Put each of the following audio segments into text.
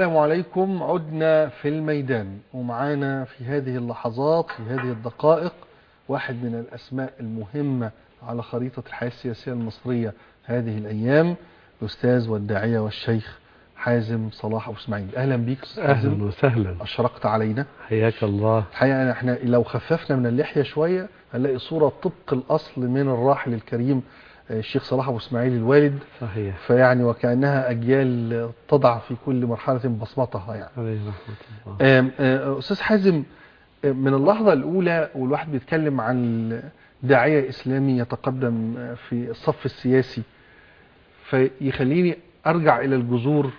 السلام عليكم. عدنا في الميدان ومعانا في هذه اللحظات في هذه الدقائق واحد من الأسماء المهمة على خريطة الحياة السياسية المصرية هذه الأيام الأستاذ والداعية والشيخ حازم صلاح أبو إسماعيل. أهلا بيك أستاذ أهلا وسهلا. أشرقت علينا. حياك الله. الحقيقة إحنا لو خففنا من اللحية شوية هنلاقي صورة طبق الأصل من الراحل الكريم الشيخ صلاح أبو إسماعيل الوالد صحيح. فيعني وكأنها أجيال تضع في كل مرحلة بصمتها يعني. عليه رحمة الله. آم، آه، أستاذ حازم آه، من اللحظة الأولى والواحد بيتكلم عن داعية إسلامي يتقدم آه، في الصف السياسي فيخليني أرجع إلى الجذور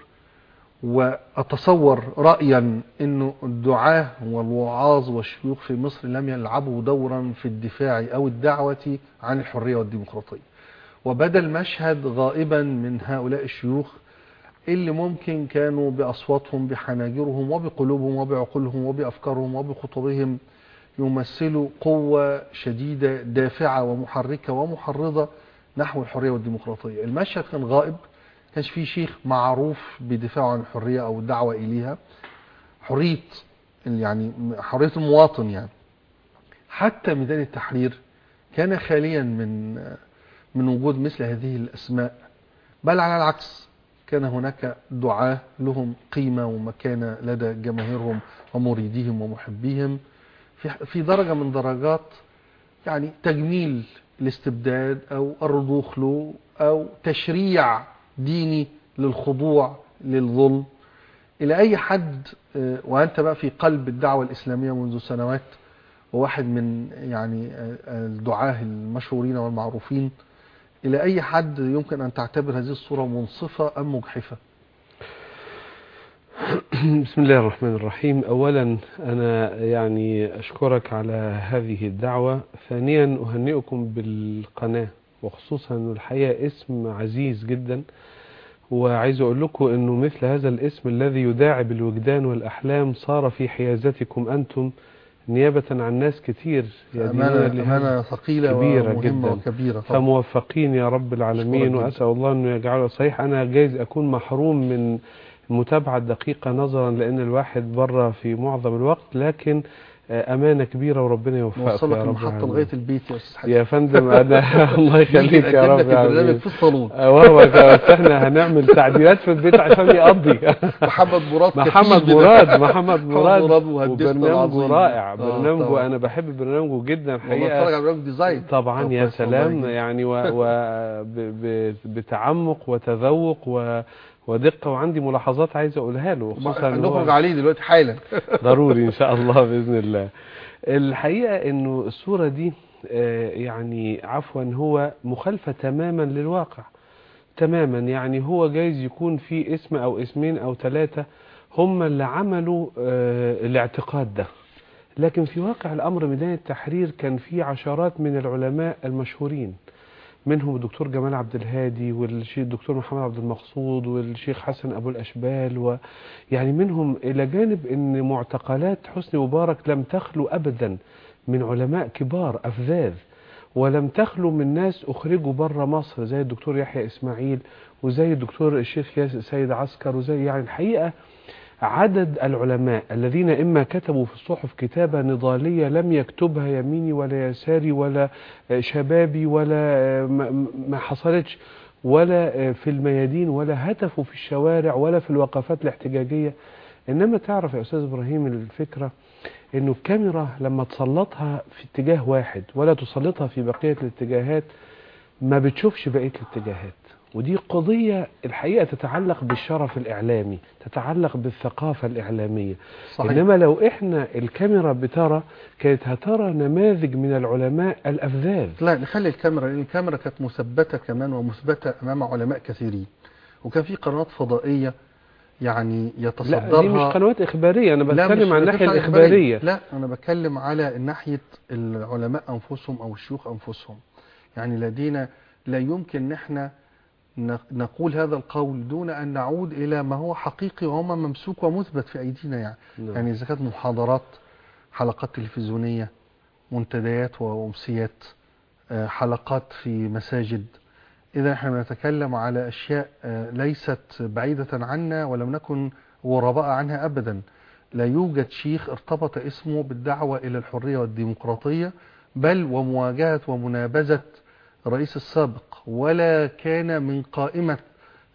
وأتصور رأيا أنه الدعاة والوعاظ والشيوخ في مصر لم يلعبوا دورا في الدفاع أو الدعوة عن الحرية والديمقراطية. وبدأ المشهد غائبا من هؤلاء الشيوخ اللي ممكن كانوا بأصواتهم بحناجرهم وبقلوبهم وبعقولهم وبأفكارهم وبخطبهم يمثلوا قوة شديدة دافعة ومحركة ومحرضة نحو الحرية والديمقراطية. المشهد كان غائب كانش فيه شيخ معروف بدفاعه عن الحرية أو الدعوة إليها. حرية يعني حرية المواطن يعني. حتى ميدان التحرير كان خاليا من من وجود مثل هذه الأسماء. بل على العكس كان هناك دعاة لهم قيمة ومكانة لدى جماهيرهم ومريديهم ومحبيهم في درجة من درجات يعني تجميل الاستبداد أو الرضوخ له أو تشريع ديني للخضوع للظلم. إلى أي حد آه، وأنت بقى في قلب الدعوة الإسلامية منذ سنوات وواحد من يعني آه، الدعاة المشهورين والمعروفين إلى أي حد يمكن أن تعتبر هذه الصورة منصفة أم مجحفة. بسم الله الرحمن الرحيم. أولا أنا يعني أشكرك على هذه الدعوة. ثانيا أهنئكم بالقناة وخصوصا الحقيقة اسم عزيز جدا. وعايز أقول لكم أنه مثل هذا الاسم الذي يداعب الوجدان والأحلام صار في حيازتكم أنتم. نيابة عن ناس كتير أمانة, أمانة ثقيلة كبيرة ومهمة جدا. وكبيرة طبعا فموفقين يا رب العالمين. وأسأل الله أنه يجعله صحيح أنا جايز أكون محروم من متابعة دقيقة نظرا لأن الواحد بره في معظم الوقت لكن آه، أمانة كبيرة وربنا يوفقك يا رب المحطة العالمين. لغاية البيت يا أستاذ حازم يا فندم أنا الله يخليك يا رب برنامج العالمين في الصالون آه، وهو بس إحنا هنعمل تعديلات في البيت عشان يقضي محمد مراد محمد مراد. محمد مراد وبرنامجه. رائع آه، برنامجه. أنا بحب برنامجه جدا والله أتفرج الحقيقة على برنامج ديزاين طبعا طب يا سلام. يعني بتعمق وتذوق و ودقة وعندي ملاحظات عايز أقولها له خصوصا نخرج عليه دلوقتي حالا. ضروري إن شاء الله بإذن الله. الحقيقة إنه الصورة دي آه، يعني عفوا هو مخالفة تماما للواقع. تماما يعني هو جايز يكون في اسم أو اسمين أو ثلاثة هم اللي عملوا آه، الاعتقاد ده. لكن في واقع الأمر ميدان التحرير كان في عشرات من العلماء المشهورين. منهم الدكتور جمال عبد الهادي والشيخ الدكتور محمد عبد المقصود والشيخ حسن أبو الأشبال و يعني منهم إلى جانب إن معتقلات حسني مبارك لم تخلو ابدا من علماء كبار أفذاذ ولم تخلو من ناس أخرجوا بره مصر زي الدكتور يحيى إسماعيل وزي الدكتور الشيخ سيد عسكر وزي يعني الحقيقة عدد العلماء الذين إما كتبوا في الصحف كتابة نضالية لم يكتبها يميني ولا يساري ولا شبابي ولا آه، ما- ما حصلتش ولا آه، في الميادين ولا هتفوا في الشوارع ولا في الوقفات الاحتجاجية. إنما تعرف يا أستاذ إبراهيم الفكرة إنه الكاميرا لما تسلطها في اتجاه واحد ولا تسلطها في بقية الاتجاهات ما بتشوفش بقية الاتجاهات. ودي قضية الحقيقة تتعلق بالشرف الإعلامي تتعلق بالثقافة الإعلامية. صحيح. إنما لو إحنا الكاميرا بترى كانت هترى نماذج من العلماء الأفذاذ. لا نخلي الكاميرا لأن الكاميرا كانت مثبتة كمان ومثبتة أمام علماء كثيرين. وكان في قنوات فضائية يعني لا يتصدرها. دي مش قنوات إخبارية أنا لا، بتكلم عن الناحية الإخبارية. لا أنا بتكلم على ناحية العلماء أنفسهم أو الشيوخ أنفسهم. يعني لدينا لا يمكن إن إحنا ن- نقول هذا القول دون أن نعود إلى ما هو حقيقي وهو ما ممسوك ومثبت في أيدينا يعني. نعم. يعني إذا كانت محاضرات حلقات تلفزيونية منتديات وأمسيات آه، حلقات في مساجد. إذا إحنا نتكلم على أشياء آه، ليست بعيدة عنا ولم نكن غرباء عنها أبدا. لا يوجد شيخ ارتبط اسمه بالدعوة إلى الحرية والديمقراطية بل ومواجهة ومنابذة الرئيس السابق ولا كان من قائمة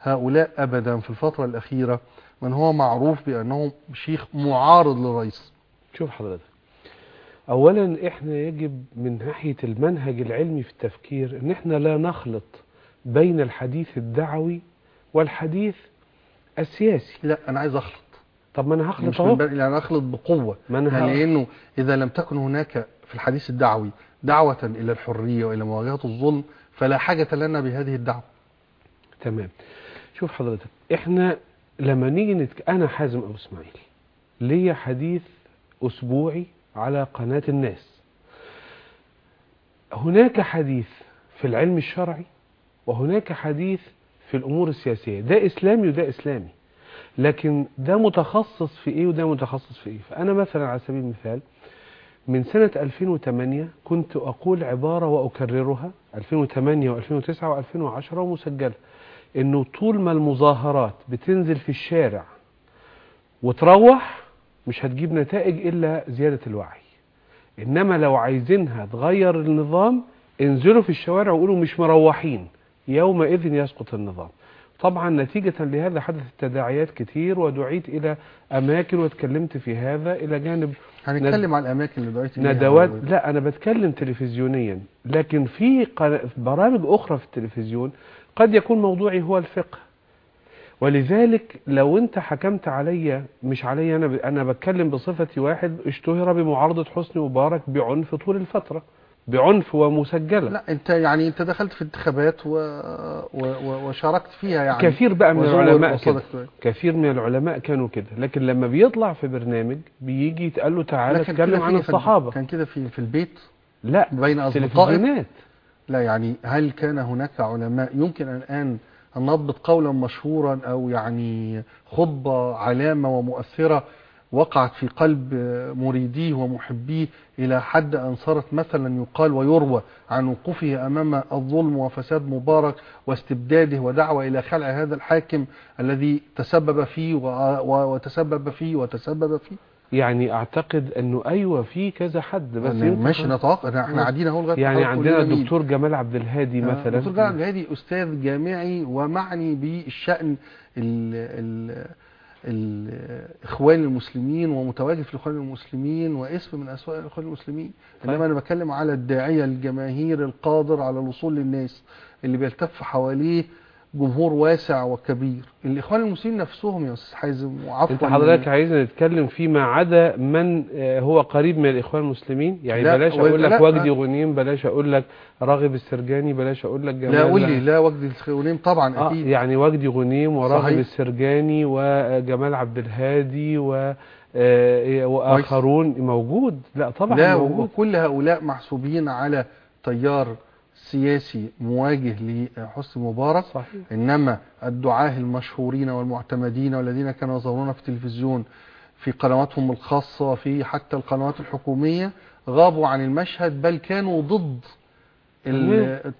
هؤلاء أبدا في الفترة الأخيرة من هو معروف بأنه شيخ معارض للرئيس؟ شوف حضرتك اولا إحنا يجب من ناحية المنهج العلمي في التفكير إن إحنا لا نخلط بين الحديث الدعوي والحديث السياسي. لا أنا عايز أخلط. طب ما أنا مش هخلط من أهو. باب- يعني أخلط بقوة. ما أنا يعني. لأنه إذا لم تكن هناك في الحديث الدعوي دعوة إلى الحرية وإلى مواجهة الظلم فلا حاجة لنا بهذه الدعوة. تمام. شوف حضرتك إحنا لما نيجي نتك... أنا حازم أبو إسماعيل. ليا حديث أسبوعي على قناة الناس. هناك حديث في العلم الشرعي وهناك حديث في الأمور السياسية. ده إسلامي وده إسلامي. لكن ده متخصص في إيه وده متخصص في إيه؟ فأنا مثلا على سبيل المثال من سنة 2008 كنت أقول عبارة وأكررها 2008 و2009 و2010 ومسجلة إنه طول ما المظاهرات بتنزل في الشارع وتروح مش هتجيب نتائج إلا زيادة الوعي. إنما لو عايزينها تغير النظام انزلوا في الشوارع وقولوا مش مروحين يومئذ يسقط النظام. طبعا نتيجة لهذا حدثت تداعيات كتير ودعيت إلى أماكن واتكلمت في هذا إلى جانب هنتكلم على الأماكن اللي دعيت ندوات لا أنا بتكلم تلفزيونيا. لكن في قنا- برامج أخرى في التلفزيون قد يكون موضوعي هو الفقه. ولذلك لو أنت حكمت عليا مش عليا أنا ب- أنا بتكلم بصفتي واحد اشتهر بمعارضة حسني مبارك بعنف طول الفترة. بعنف ومسجلة. لا انت يعني انت دخلت في انتخابات و... و... وشاركت فيها يعني. كثير بقى من العلماء كده. كثير من العلماء كانوا كده. لكن لما بيطلع في برنامج بيجي يتقال له تعالى اتكلم عن الصحابة. كان كده في في البيت؟ لا بين أصدقائك؟ لا يعني هل كان هناك علماء؟ يمكن الآن أن نضبط قولا مشهورا أو يعني خطبة علامة ومؤثرة وقعت في قلب مريديه ومحبيه إلى حد أن صارت مثلا يقال ويروى عن وقوفه أمام الظلم وفساد مبارك واستبداده ودعوة إلى خلع هذا الحاكم الذي تسبب فيه وتسبب فيه وتسبب فيه. يعني أعتقد أنه أيوه في كذا حد بس ماشي نتوقع إحنا قاعدين أهو لغاية يعني عندنا. الدكتور جمال عبد الهادي آه، مثلا. دكتور جمال عبد الهادي أستاذ جامعي ومعني بالشأن ال ال الإخوان المسلمين ومتواجد في الإخوان المسلمين واسم من اسماء الإخوان المسلمين طيب. إنما أنا بتكلم على الداعية الجماهير القادر على الوصول للناس اللي بيلتف حواليه جمهور واسع وكبير. الإخوان المسلمين نفسهم يا أستاذ حازم وعفوا أنت حضرتك عايزنا نتكلم فيما عدا من آه، هو قريب من الإخوان المسلمين؟ يعني لا، بلاش أقول لك وجدي آه. غنيم بلاش أقول لك راغب السرجاني بلاش أقول لك جمال لا قول لي لا وجد الخونين طبعا آه أكيد. يعني وجدي غنيم وراغب صحيح. السرجاني وجمال عبد الهادي و آه، وآخرون. موجود؟ لا طبعا لا موجود. وكل هؤلاء محسوبين على تيار سياسي مواجه لحسني مبارك صحيح. إنما الدعاة المشهورين والمعتمدين والذين كانوا يظهرون في التلفزيون في قنواتهم الخاصة في حتى القنوات الحكومية غابوا عن المشهد بل كانوا ضد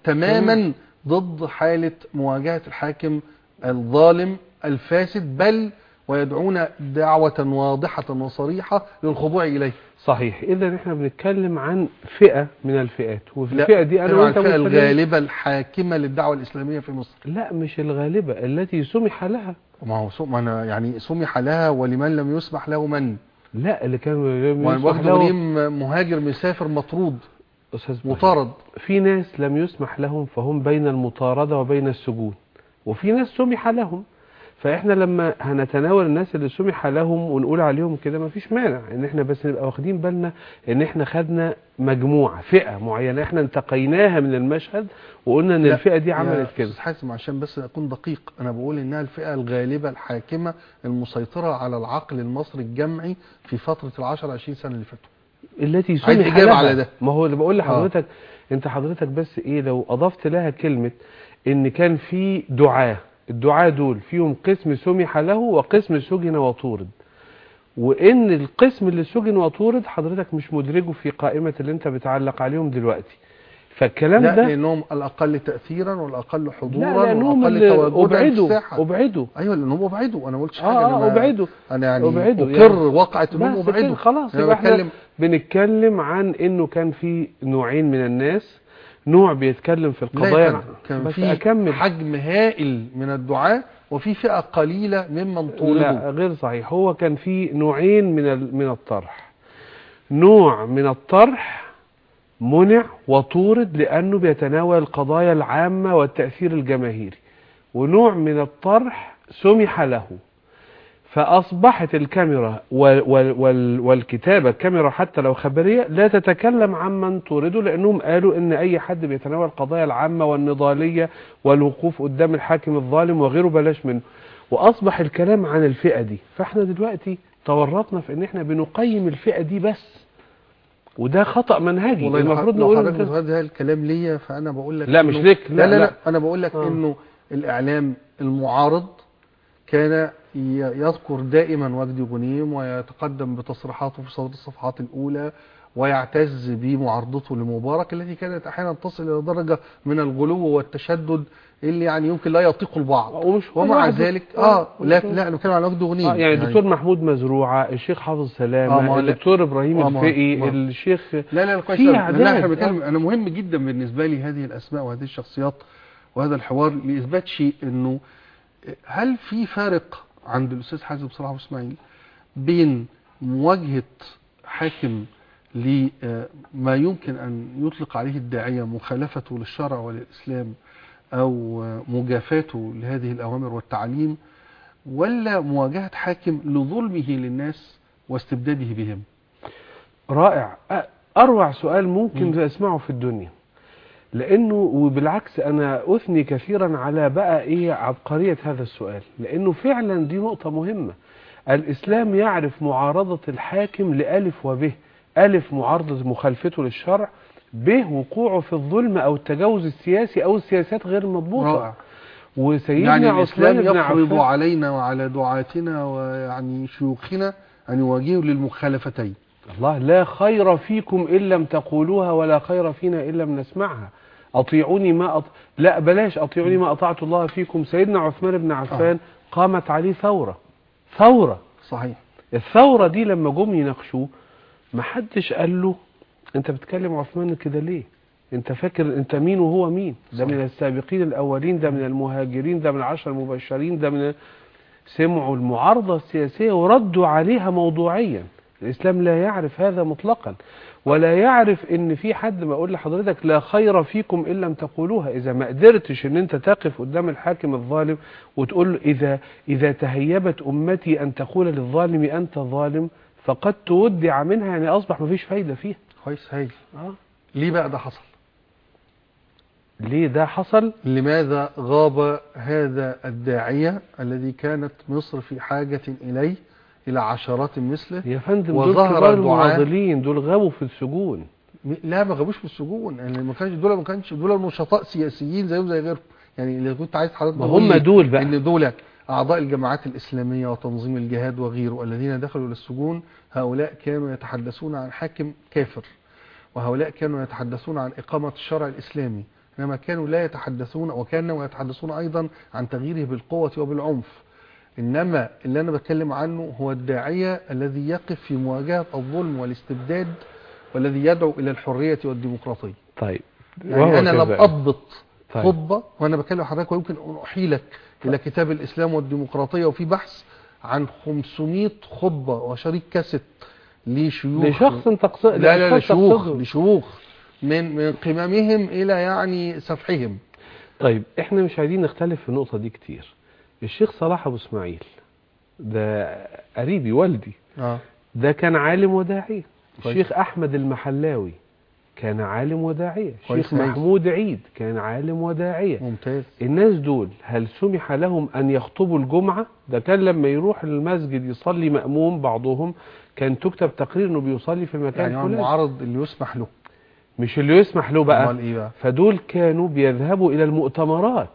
تماما ضد حالة مواجهة الحاكم الظالم الفاسد بل ويدعون دعوة واضحة وصريحة للخضوع إليه. صحيح. اذا إحنا بنتكلم عن فئة من الفئات وفي لا، الفئة دي عن وأنت الفئة. الغالبة الحاكمة للدعوة الإسلامية في مصر. لا مش الغالبة التي سمح لها. ما هو سم... أنا يعني سمح لها ولمن لم يسمح له من؟ لا اللي كان له غريم مهاجر مسافر مطرود. إبراهيم. مطارد. في ناس لم يسمح لهم فهم بين المطاردة وبين السجون وفي ناس سمح لهم. فإحنا لما هنتناول الناس اللي سمح لهم ونقول عليهم كده ما فيش مانع إن إحنا بس نبقى واخدين بالنا إن إحنا خدنا مجموعة فئة معينة إحنا انتقيناها من المشهد وقلنا إن لا، الفئة دي عملت كده أستاذ حازم عشان بس أكون دقيق أنا بقول إنها الفئة الغالبة الحاكمة المسيطرة على العقل المصري الجمعي في فترة العشر عشرين سنة اللي فاتوا التي سمح لها على ده. ما هو اللي بقول آه. لحضرتك أنت حضرتك بس إيه لو أضفت لها كلمة إن كان في دعاة الدعاة دول فيهم قسم سمح له وقسم سجن وطورد. وإن القسم اللي سجن وطورد حضرتك مش مدرجه في قائمة اللي انت بتعلق عليهم دلوقتي. فالكلام لا ده لأنهم الأقل تاثيرا والأقل حضورا لا لأنهم والأقل تواجدا في ابعدوا الساحة. أبعدوا أيوه لأنهم أبعدوا. أنا ما قلتش حاجة آه أنا آه ما- أبعدوا أنا يعني أقر يعني. واقعه إنهم أبعدوا. خلاص يبقى إحنا بنتكلم عن إنه كان في نوعين من الناس. نوع بيتكلم في القضايا كان, كان بس في أكمل. حجم هائل من الدعاة وفي فئة قليلة ممن طولبوا لا غير صحيح. هو كان في نوعين من من الطرح. نوع من الطرح منع وطورد لأنه بيتناول القضايا العامة والتأثير الجماهيري. ونوع من الطرح سمح له. فأصبحت الكاميرا وال وال وال والكتابة الكاميرا حتى لو خبرية لا تتكلم عمن تورده لأنهم قالوا إن أي حد بيتناول القضايا العامة والنضالية والوقوف قدام الحاكم الظالم وغيره بلاش منه. وأصبح الكلام عن الفئة دي. فإحنا دلوقتي تورطنا في إن إحنا بنقيم الفئة دي بس. وده خطأ منهجي. المفروض حضرتك- لو نقول حضرتك ده- الكلام ليا فأنا بقول لك لا مش ليك. لا لا, لا, لا. أنا بقول لك آه. إنه الإعلام المعارض كان يذكر دائما وجدي غنيم ويتقدم بتصريحاته في صوت الصفحات الأولى ويعتز بمعارضته لمبارك التي كانت أحيانا تصل إلى درجة من الغلو والتشدد اللي يعني يمكن لا يطيق البعض ومع. ذلك آه لا. لا أنا بتكلم عن وجدي غنيم آه يعني الدكتور محمود مزروعة الشيخ حافظ آه، هو لا- الدكتور إبراهيم آه، الفقي هو. الشيخ لا لا كويس. لا إحنا بنتكلم آه. أنا مهم جدا بالنسبة لي هذه الأسماء وهذه الشخصيات وهذا الحوار لإثبات شيء إنه هل في فارق عند الأستاذ حازم صلاح إسماعيل بين مواجهة حاكم لما يمكن أن يطلق عليه الداعية مخالفته للشرع وللإسلام أو مجافاته لهذه الأوامر والتعليم ولا مواجهة حاكم لظلمه للناس واستبداده بهم؟ رائع. أروع سؤال ممكن مم. أسمعه في الدنيا. لأنه وبالعكس أنا أثني كثيرا على بقى إيه عبقرية هذا السؤال. لأنه فعلا دي نقطة مهمة. الإسلام يعرف معارضة الحاكم لألف وبه ألف معارضة مخالفته للشرع به وقوعه في الظلم أو التجاوز السياسي أو السياسات غير المضبوطة رائع. وسيدنا يعني بن يفرض علينا وعلى دعاتنا ويعني شيوخنا أن يواجهوا للمخالفتين. الله لا خير فيكم إن لم تقولوها ولا خير فينا إن لم نسمعها. أطيعوني ما أط... لا بلاش أطيعوني ما أطعت الله فيكم. سيدنا عثمان بن عفان قامت عليه ثورة. ثورة. صحيح. الثورة دي لما جم يناقشوه ما حدش قال له أنت بتكلم عثمان كده ليه؟ أنت فاكر أنت مين وهو مين؟ ده من السابقين الأولين ده من المهاجرين ده من العشر المبشرين ده من سمعوا المعارضة السياسية وردوا عليها موضوعيا. الإسلام لا يعرف هذا مطلقا. ولا يعرف إن في حد ما أقول لحضرتك لا خير فيكم إن لم تقولوها. إذا ما قدرتش إن أنت تقف قدام الحاكم الظالم وتقول له إذا إذا تهيبت أمتي أن تقول للظالم أنت ظالم فقد تودع منها يعني أصبح مفيش فايدة فيها. كويس هايل. آه. ليه بقى ده حصل؟ ليه ده حصل؟ لماذا غاب هذا الداعية الذي كانت مصر في حاجة إليه؟ إلى عشرات مثله يا فندم دول وظهر كبار دول غابوا في السجون. لا ما غابوش في السجون. يعني ما كانش دول ما كانش دول نشطاء سياسيين زيهم زي غيرهم. يعني اللي كنت عايز حضرتك ما هم دول بقى. إن دول أعضاء الجماعات الإسلامية وتنظيم الجهاد وغيره الذين دخلوا للسجون هؤلاء كانوا يتحدثون عن حاكم كافر وهؤلاء كانوا يتحدثون عن إقامة الشرع الإسلامي. إنما كانوا لا يتحدثون وكانوا يتحدثون أيضا عن تغييره بالقوة وبالعنف. إنما اللي أنا بتكلم عنه هو الداعية الذي يقف في مواجهة الظلم والاستبداد والذي يدعو إلى الحرية والديمقراطية. طيب. يعني أنا لم. أضبط طيب. خطبة وأنا بكلم حضرتك ويمكن أن أحيلك إلى كتاب الإسلام والديمقراطية وفي بحث عن 500 خطبة وشريط كاسيت لشيوخ. لشخص تقصد لا لا لا لأشخاص شيوخ تقصدهم. لشيوخ. من من قممهم إلى يعني سفحهم طيب إحنا مش عايزين نختلف في النقطة دي كتير. الشيخ صلاح أبو إسماعيل ده قريبي والدي. آه. ده كان عالم وداعية. كويس. الشيخ أحمد المحلاوي كان عالم وداعية. كويس. الشيخ. محمود عيد كان عالم وداعية. ممتاز. الناس دول هل سمح لهم أن يخطبوا الجمعة؟ ده كان لما يروح المسجد يصلي مأموم بعضهم. كان تكتب تقرير إنه بيصلي في المكان يعني المعارض اللي يسمح له. مش اللي يسمح له بقى. إيه بقى؟ فدول كانوا بيذهبوا إلى المؤتمرات.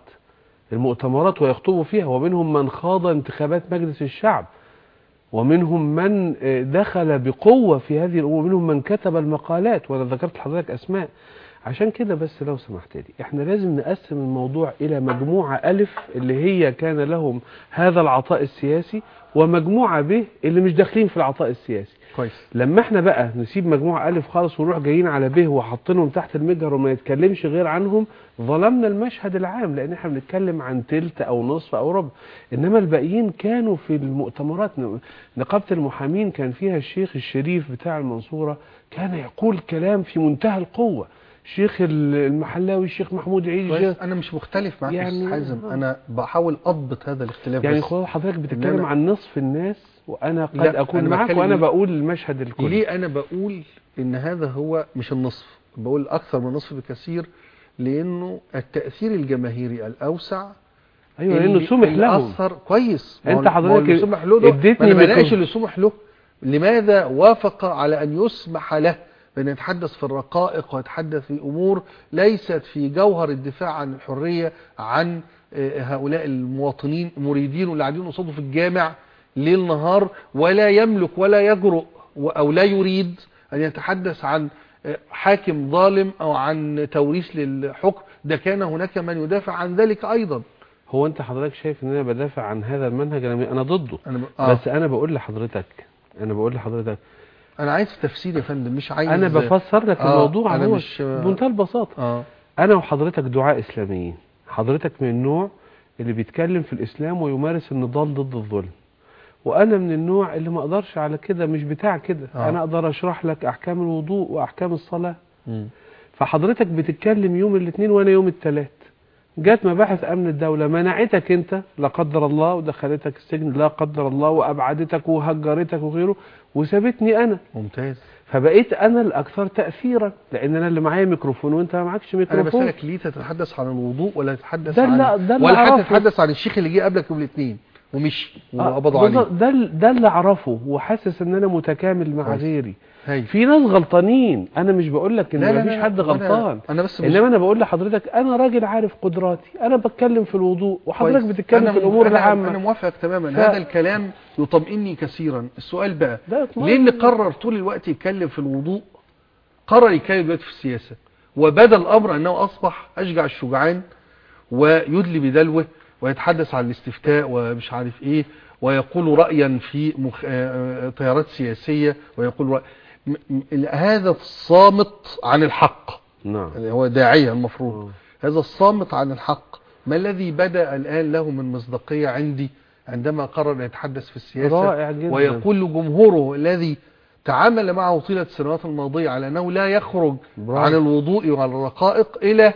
المؤتمرات ويخطبوا فيها ومنهم من خاض انتخابات مجلس الشعب ومنهم من آه، دخل بقوة في هذه الأمور ومنهم من كتب المقالات وأنا ذكرت لحضرتك أسماء. عشان كده بس لو سمحت لي إحنا لازم نقسم الموضوع إلى مجموعة ألف اللي هي كان لهم هذا العطاء السياسي ومجموعة ب اللي مش داخلين في العطاء السياسي. كويس. لما إحنا بقى نسيب مجموعة ألف خالص ونروح جايين على ب وحاطينهم تحت المجهر وما يتكلمش غير عنهم ظلمنا المشهد العام لأن إحنا بنتكلم عن تلت أو نصف أو ربع. إنما الباقيين كانوا في المؤتمرات. نقابة المحامين كان فيها الشيخ الشريف بتاع المنصورة كان يقول كلام في منتهى القوة. الشيخ المحلاوي الشيخ محمود عيد أنا مش مختلف معاك يعني- حازم. أنا بحاول أضبط هذا الاختلاف يعني حضرتك بتتكلم عن نصف الناس؟ وأنا قد أنا معك ليه؟ بقول المشهد الكلي ليه أنا بقول إن هذا هو مش النصف؟ بقول أكثر من النصف بكثير لأنه التأثير الجماهيري الأوسع اللي- لأنه سمح لهم اثر كويس. هو حضرتك اللي سمح له اديتني ما ميكروفون. اللي سمح له. لماذا وافق على أن يسمح له؟ بأن يتحدث في الرقائق ويتحدث في أمور ليست في جوهر الدفاع عن الحرية عن آه، هؤلاء المواطنين مريدين واللي قاعدين قصاده في الجامع. ليل نهار ولا يملك ولا يجرؤ و- أو لا يريد أن يتحدث عن آه، حاكم ظالم أو عن توريث للحكم. ده كان هناك من يدافع عن ذلك أيضا. هو أنت حضرتك شايف إن أنا بدافع عن هذا المنهج؟ أنا ضده. أنا ب... آه. بس أنا بقول لحضرتك أنا بقول لحضرتك. أنا عايز تفسير يا فندم مش عايز أنا بفسر لك آه، الموضوع أنا مش- بمنتهى البساطة. آه. أنا وحضرتك دعاء إسلاميين. حضرتك من النوع اللي بيتكلم في الإسلام ويمارس النضال ضد الظلم. وأنا من النوع اللي ما أقدرش على كده مش بتاع كده. آه. أنا أقدر أشرح لك أحكام الوضوء وأحكام الصلاة. مم. فحضرتك بتتكلم يوم الاثنين وأنا يوم الثلاث. جت مباحث أمن الدولة منعتك أنت لا قدر الله ودخلتك السجن لا قدر الله وأبعدتك وهجرتك وغيره وسابتني أنا. ممتاز. فبقيت أنا الأكثر تاثيرا لأن أنا اللي معايا ميكروفون وأنت ما معكش أنا ميكروفون. بسألك ليه تتحدث عن الوضوء ولا تتحدث عن اللي ولا حتى. تتحدث عن الشيخ اللي جه قبلك يوم الاثنين؟ ومشي آه، وقبضوا عليه. بالظبط، ده ده اللي أعرفه وحاسس إن أنا متكامل مع. غيري. في ناس غلطانين. أنا مش بقول لك إن مفيش حد أنا- غلطان. أنا بس مش إنما أنا بقول لحضرتك أنا راجل عارف قدراتي. أنا بتكلم في الوضوء وحضرتك. بتتكلم أنا في الأمور أنا العامة. أنا موافقك تماما. ف- هذا الكلام يطمئني كثيرا. السؤال بقى. ليه اللي قرر طول الوقت يتكلم في الوضوء قرر يتكلم دلوقتي في السياسة؟ وبدا الامر أنه أصبح أشجع الشجعان ويدلي بدلوه ويتحدث عن الاستفتاء ومش عارف إيه ويقول رايا في مخ... آه، آه، تيارات سياسية ويقول رأي... م... م... هذا الصامت عن الحق. نعم. اللي هو داعيه المفروض. آه. هذا الصامت عن الحق. ما الذي بدأ الآن له من مصداقية عندي عندما قرر أن يتحدث في السياسة؟ رائع جدا. ويقول لجمهوره الذي تعامل معه طيلة السنوات الماضية على أنه لا يخرج برافو. عن الوضوء وعن الرقائق إلى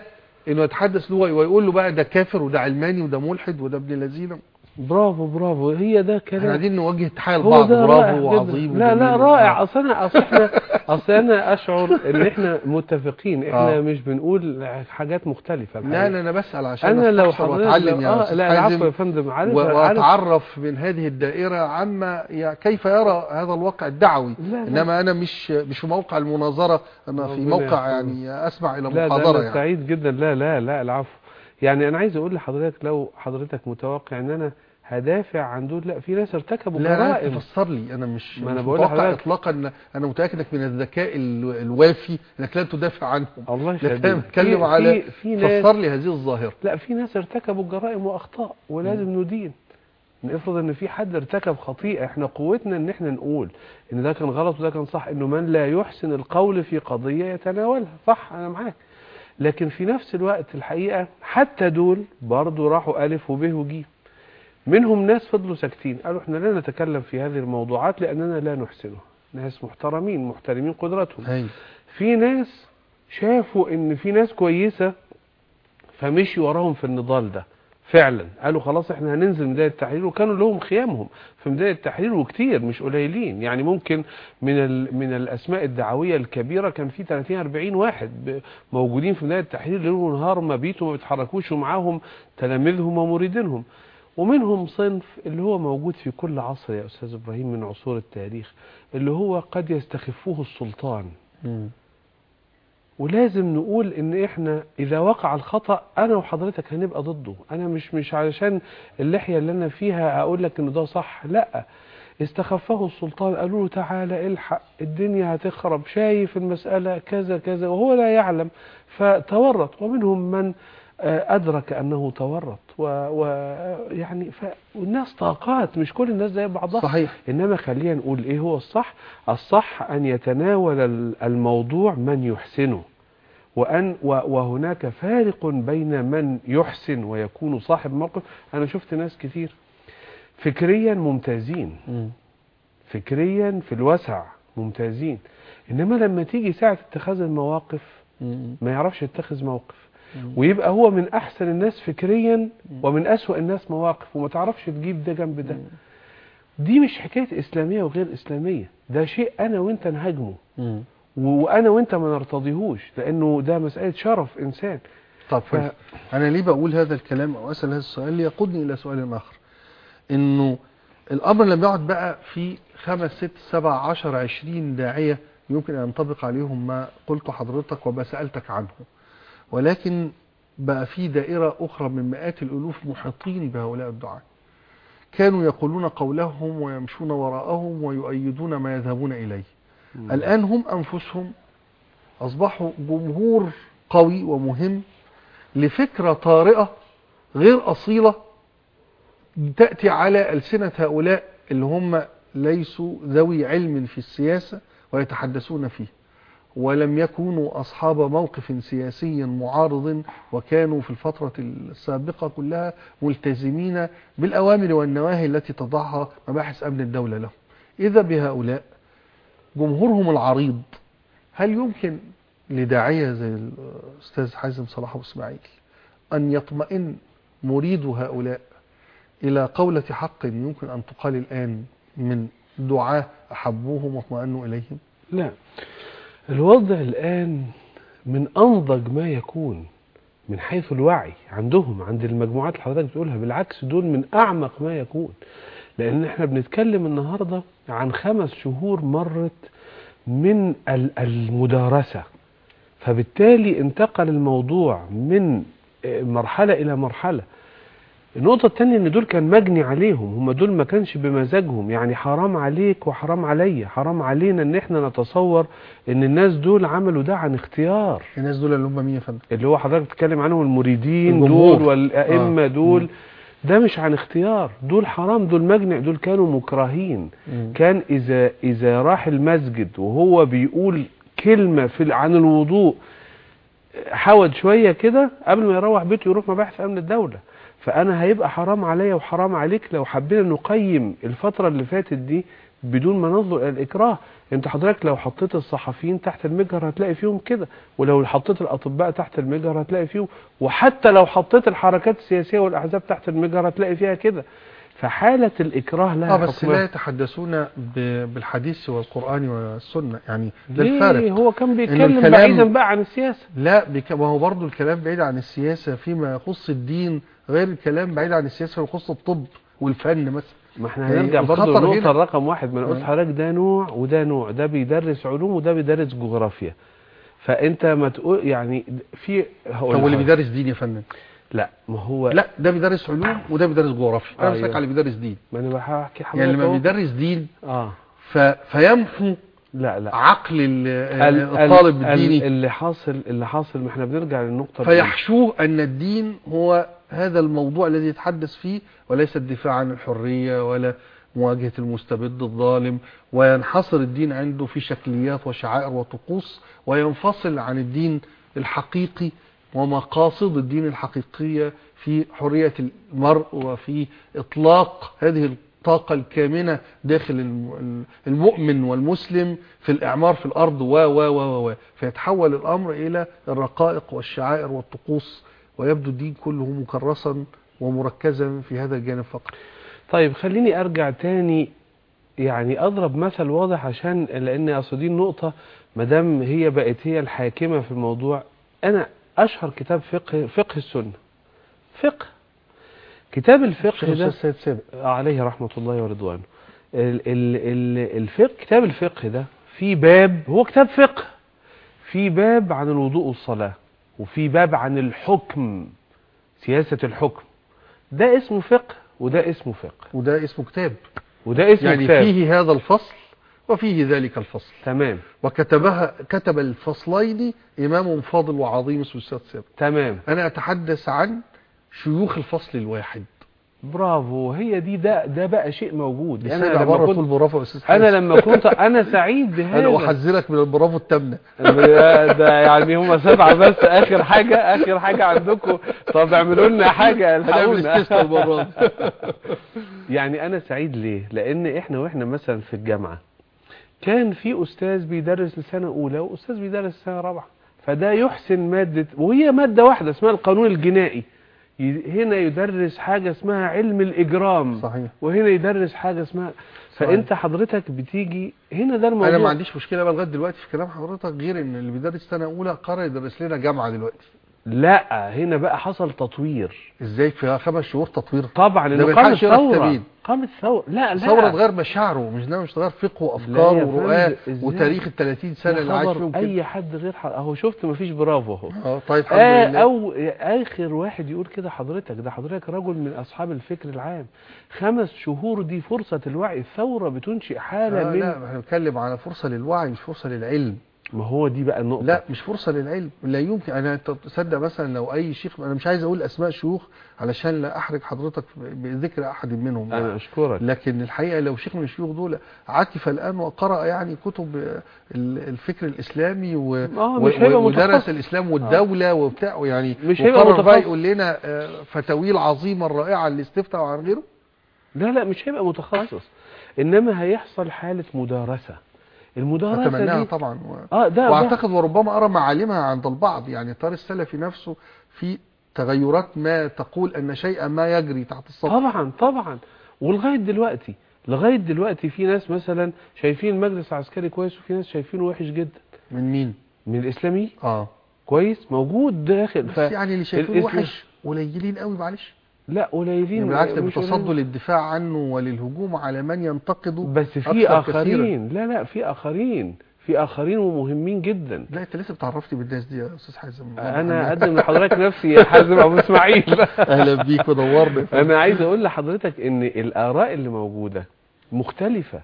أنه يتحدث له ويقول له بقى ده كافر وده علماني وده ملحد وده ابن لذينة. برافو برافو هي ده إحنا كلام قاعدين نوجه تحية هو لبعض برافو. وعظيم لا لا. رائع أصل أنا أصل إحنا أصل أنا أشعر إن إحنا متفقين إحنا آه. مش بنقول حاجات مختلفة لا الحقيقة. لا أنا بسأل عشان أنا لو وأتعلم يا آه لا العفو يا فندم عارف و- عارف وأتعرف من هذه الدائرة عما كيف يرى هذا الواقع الدعوي لا لا. إنما أنا مش مش في موقع المناظرة أنا في موقع. يعني أسمع إلى لا ده محاضرة أنا يعني سعيد جدا لا لا لا العفو يعني أنا عايز أقول لحضرتك لو حضرتك متوقع إن أنا هدافع عن دول لأ في ناس ارتكبوا لا جرائم. تفسر لي. أنا مش ما أنا مش بقول لحضرتك- اطلاقا إن أنا متأكد إنك من الذكاء ال- الوافي إنك لا تدافع عنهم. الله يخليك. أنا بتكلم على في, في ناس فسر لي هذه الظاهرة. لأ في ناس ارتكبوا جرائم وأخطاء ولازم ندين. نفرض إن في حد ارتكب خطيئة إحنا قوتنا إن إحنا نقول إن ده كان غلط وده كان صح إنه من لا يحسن القول في قضية يتناولها. صح أنا معاك. لكن في نفس الوقت الحقيقة حتى دول برضو راحوا الف وب وج منهم ناس فضلوا ساكتين. قالوا إحنا لا نتكلم في هذه الموضوعات لأننا لا نحسنها ناس محترمين محترمين قدرتهم هاي في ناس شافوا إن في ناس كويسة فمشي وراهم في النضال ده. فعلا قالوا خلاص إحنا هننزل ميدان التحرير وكانوا لهم خيامهم في ميدان التحرير وكتير مش قليلين يعني ممكن من. من الأسماء الدعوية الكبيرة كان في 30 40 واحد موجودين في ميدان التحرير ليل ونهار ما بيتوا ما بيتحركوش ومعاهم تلاميذهم ومريدينهم ومنهم صنف اللي هو موجود في كل عصر يا أستاذ إبراهيم من عصور التاريخ اللي هو قد يستخفه السلطان. ولازم نقول إن إحنا إذا وقع الخطأ أنا وحضرتك هنبقى ضده. أنا مش مش علشان اللحية اللي أنا فيها أقول لك إن ده صح لأ. استخفه السلطان قالوا له تعالى الحق الدنيا هتخرب شايف المسألة كذا كذا وهو لا يعلم فتورط. ومنهم من آه، أدرك أنه تورط. ويعني والناس طاقات مش كل الناس زي بعضها. صحيح. إنما خلينا نقول إيه هو الصح؟ الصح أن يتناول ال- الموضوع من يحسنه. وأن و- وهناك فارق بين من يحسن ويكون صاحب موقف. أنا شفت ناس كتير فكريا ممتازين. مم. فكريا في الوسع ممتازين. إنما لما تيجي ساعة اتخاذ المواقف. ما يعرفش يتخذ موقف. ويبقى هو من أحسن الناس فكريا ومن أسوأ الناس مواقف وما تعرفش تجيب ده جنب ده. دي مش حكاية إسلامية وغير إسلامية. ده شيء أنا وإنت نهاجمه. وأنا وأنت ما نرتضيهوش لأنه ده مسألة شرف إنسان. طب ف... أنا ليه بقول هذا الكلام أو أسأل هذا السؤال ليقودني إلى سؤال آخر؟ إنه الأمر لما يقعد بقى في خمس ست سبع عشر عشرين داعية يمكن أن ينطبق عليهم ما قلت حضرتك وما سألتك عنه ولكن بقى في دائرة أخرى من مئات الألوف محيطين بهؤلاء الدعاة. كانوا يقولون قولهم ويمشون وراءهم ويؤيدون ما يذهبون إليه. الآن هم أنفسهم أصبحوا جمهور قوي ومهم لفكرة طارئة غير أصيلة تأتي على ألسنة هؤلاء اللي هم ليسوا ذوي علم في السياسة ويتحدثون فيه. ولم يكونوا أصحاب موقف سياسي معارض وكانوا في الفترة السابقة كلها ملتزمين بالأوامر والنواهي التي تضعها مباحث أمن الدولة لهم. إذا بهؤلاء جمهورهم العريض هل يمكن لداعية زي الأستاذ حازم صلاح أبو إسماعيل أن يطمئن مريد هؤلاء إلى قولة حق يمكن أن تقال الآن من دعاة أحبوهم واطمأنوا إليهم؟ لا. الوضع الآن من أنضج ما يكون من حيث الوعي عندهم عند المجموعات اللي حضرتك بتقولها بالعكس دول من أعمق ما يكون. لأن إحنا بنتكلم النهاردة عن خمس شهور مرت من ال- المدارسة. فبالتالي انتقل الموضوع من مرحلة إلى مرحلة. النقطة التانية إن دول كان مجني عليهم هم دول ما كانش بمزاجهم. يعني حرام عليك وحرام عليا. حرام علينا إن إحنا نتصور إن الناس دول عملوا ده عن اختيار. الناس دول اللي هم مين يا فندم؟ اللي هو حضرتك بتتكلم عنهم المريدين الجمهور. دول والأئمة آه. دول. ده مش عن اختيار. دول حرام دول مجنع دول كانوا مكرهين. كان إذا إذا راح المسجد وهو بيقول كلمة في عن الوضوء حاول شوية كده قبل ما يروح بيته يروح مباحث أمن الدولة. فأنا هيبقى حرام عليا وحرام عليك لو حبينا نقيم الفترة اللي فاتت دي بدون ما ننظر إلى الإكراه. أنت حضرتك لو حطيت الصحفيين تحت المجهر هتلاقي فيهم كده ولو حطيت الأطباء تحت المجهر هتلاقي فيهم وحتى لو حطيت الحركات السياسية والأحزاب تحت المجهر هتلاقي فيها كده. فحالة الإكراه لها آه بس حكمها. لا يتحدثون بالحديث والقرآن والسنة يعني ده ليه؟ الفارق. هو كان بيتكلم بعيدا بقى عن السياسة. لا بك... ما هو برضه الكلام بعيد عن السياسة فيما يخص الدين غير الكلام بعيد عن السياسة فيما يخص الطب والفن مثلا. ما إحنا يعني هنرجع برضه الخطر للنقطة هنا. رقم واحد. ما أنا قلت آه. حضرتك ده نوع وده نوع. ده بيدرس علوم وده بيدرس جغرافيا. فأنت ما تقول يعني في هقول طب واللي لحضرتك. بيدرس دين يا فندم؟ لا ما هو لا ده بيدرس علوم وده بيدرس جغرافيا. أنا أيوه. بسألك على اللي بيدرس دين. ما أنا بحكي حضرتك يعني لما. بيدرس دين آه. ف... فيمحو لا لا. عقل ال- ال- الطالب ال- الديني. اللي حاصل اللي حاصل ما إحنا بنرجع للنقطة فيحشوه أن الدين هو هذا الموضوع الذي يتحدث فيه وليس الدفاع عن الحرية ولا مواجهة المستبد الظالم وينحصر الدين عنده في شكليات وشعائر وطقوس وينفصل عن الدين الحقيقي ومقاصد الدين الحقيقية في حرية المرء وفي إطلاق هذه الطاقة الكامنة داخل الم- المؤمن والمسلم في الإعمار في الأرض و و و و فيتحول الأمر إلى الرقائق والشعائر والطقوس ويبدو الدين كله مكرسا ومركزا في هذا الجانب فقط. طيب خليني أرجع تاني. يعني أضرب مثل واضح عشان لأن اصل دي النقطة مادام هي بقت هي الحاكمة في الموضوع. أنا أشهر كتاب فقه فقه السنة. فقه. كتاب الفقه ده عليه رحمة الله ورضوانه. ال ال ال الفقه كتاب الفقه ده في باب هو كتاب فقه في باب عن الوضوء والصلاة. وفي باب عن الحكم سياسة الحكم. ده اسمه فقه وده اسمه فقه. وده اسمه كتاب. وده اسم يعني كتاب. فيه هذا الفصل وفيه ذلك الفصل. تمام. وكتبها كتب الفصلين إمام فاضل وعظيم اسمه تمام. أنا أتحدث عن شيوخ الفصل الواحد. برافو هي دي ده ده بقى شيء موجود. أنا لما كنت برافو يا أستاذ أنا. لما كنت أنا سعيد بهذا. أنا أحذرك من البرافو التامنة. ده, يعني هم سبعة بس آخر حاجة آخر حاجة عندكم. طب اعملوا لنا هنعمل الحقونا. يعني أنا سعيد ليه؟ لأن إحنا وإحنا مثلا في الجامعة كان في أستاذ بيدرس لسنة أولى وأستاذ بيدرس لسنة رابعة فده يحسن مادة وهي مادة واحدة اسمها القانون الجنائي. هنا يدرس حاجة اسمها علم الإجرام. صحيح. وهنا يدرس حاجة اسمها صحيح. فأنت حضرتك بتيجي هنا ده الموضوع. أنا ما عنديش مشكلة بقى لغاية دلوقتي في كلام حضرتك غير إن اللي بيدرس سنة أولى قرر يدرس لنا جامعة دلوقتي. لا هنا بقى حصل تطوير. إزاي؟ في خمس شهور تطوير. طبعا ده لأنه ما قامت ثورة ثورة لا لا. ثورة تغير مشاعره مش ده مش تغير فقهه لا وافكاره ورؤاه؟ وتاريخ ال 30 سنة يا اللي خبر فيهم أي حد غير ح... أهو شفت مفيش برافو أهو. آه طيب الحمد آه لله. أو آخر واحد يقول كده حضرتك ده حضرتك رجل من أصحاب الفكر العام. خمس شهور دي فرصة الوعي الثورة بتنشئ حالة آه من لا إحنا بنتكلم على فرصة للوعي مش فرصة للعلم. ما هو دي بقى النقطة. لا مش فرصة للعلم. لا يمكن أنا أنت تصدق مثلا لو أي شيخ أنا مش عايز أقول أسماء شيوخ علشان لا أحرج حضرتك بذكر أحد منهم. أنا أشكرك. لكن الحقيقة لو شيخ من الشيوخ دول عكف الآن وقرأ يعني كتب ال- الفكر الإسلامي و... آه، و- مش هيبقى ودرس متخصص. الإسلام والدولة وبتاع يعني مش هيبقى وقرر بقى متخصص. يقول لنا آه، فتاويه العظيمة الرائعة اللي استفتى عن غيره. لا لا مش هيبقى متخصص. إنما هيحصل حالة مدارسة. المدارسة دي طبعا. و... آه ده وأعتقد وربما أرى معالمها عند البعض. يعني التيار السلفي نفسه في تغيرات ما تقول أن شيئا ما يجري تحت السطح. طبعا طبعا. ولغاية دلوقتي لغاية دلوقتي في ناس مثلا شايفين المجلس العسكري كويس وفي ناس شايفينه وحش جدا. من مين؟ من الإسلامي؟ آه. كويس موجود داخل. بس يعني اللي شايفينه الإسلام- وحش قليلين قوي معلش. لا قليلين يعني بالعكس قليلين. للدفاع عنه وللهجوم على من ينتقده بس في كثيراً. آخرين. لا لا في آخرين. في آخرين ومهمين جدا. لا أنت لسه بتعرفتي بالناس دي يا أستاذ حازم. أنا أقدم لحضرتك نفسي يا حازم أبو إسماعيل. أهلا بيك ونورنا أنا عايز أقول لحضرتك إن الآراء اللي موجودة مختلفة.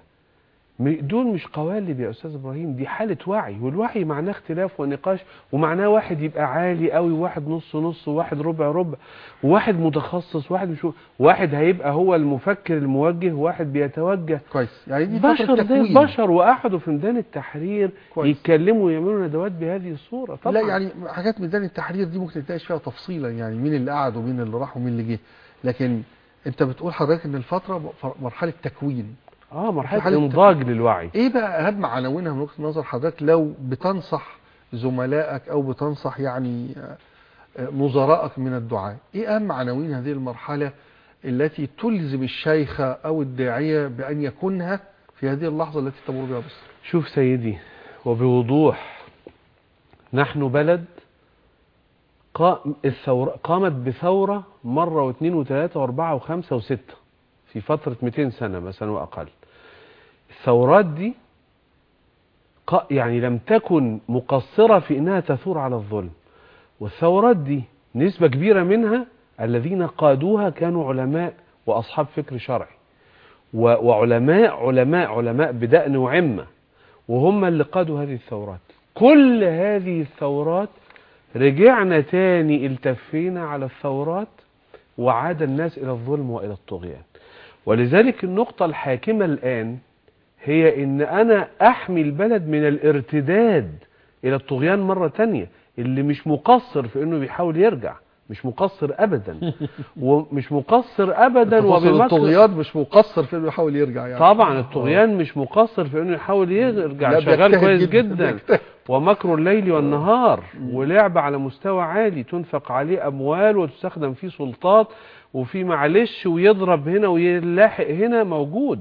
دول مش قوالب يا أستاذ إبراهيم دي حالة وعي والوعي معناه اختلاف ونقاش ومعناه واحد يبقى عالي قوي وواحد نص نص وواحد ربع ربع وواحد متخصص واحد مش واحد هيبقى هو المفكر الموجه وواحد بيتوجه. كويس. يعني دي بشر زي البشر وقعدوا في ميدان التحرير كويس. يتكلموا ويعملوا ندوات بهذه الصورة. طبعا. لا يعني حاجات ميدان التحرير دي ممكن نتناقش فيها تفصيلا يعني مين اللي قعد ومين اللي راح ومين اللي جه. لكن أنت بتقول حضرتك إن الفترة م- مرحلة تكوين. آه مرحلة انضاج للوعي. إيه بقى أهم عناوينها من وجهة نظر حضرتك؟ لو بتنصح زملائك أو بتنصح يعني آه، نظرائك من الدعاء إيه أهم عناوين هذه المرحلة التي تلزم الشيخ أو الداعية بأن يكونها في هذه اللحظة التي تمر بها مصر شوف سيدي وبوضوح نحن بلد قامت بثورة مرة واثنين وثلاثة وأربعة وخمسة وستة في فترة 200 سنة مثلا وأقل. الثورات دي يعني لم تكن مقصرة في إنها تثور على الظلم. والثورات دي نسبة كبيرة منها الذين قادوها كانوا علماء وأصحاب فكر شرعي. وعلماء علماء علماء بدأن وعمة وهم اللي قادوا هذه الثورات. كل هذه الثورات رجعنا تاني التفينا على الثورات وعاد الناس إلى الظلم وإلى الطغيان. ولذلك النقطة الحاكمة الآن هي إن أنا أحمي البلد من الارتداد إلى الطغيان مرة تانية اللي مش مقصر في إنه بيحاول يرجع مش مقصر أبدا. ومش مقصر تفاصيل وبمكر الطغيان مش مقصر في إنه يحاول يرجع يعني. طبعا الطغيان مش مقصر في إنه يحاول يرجع شغال كويس جداً، جدا. ومكر الليل والنهار ولعب على مستوى عالي تنفق عليه أموال وتستخدم فيه سلطات وفي معلش ويضرب هنا ويلاحق هنا موجود.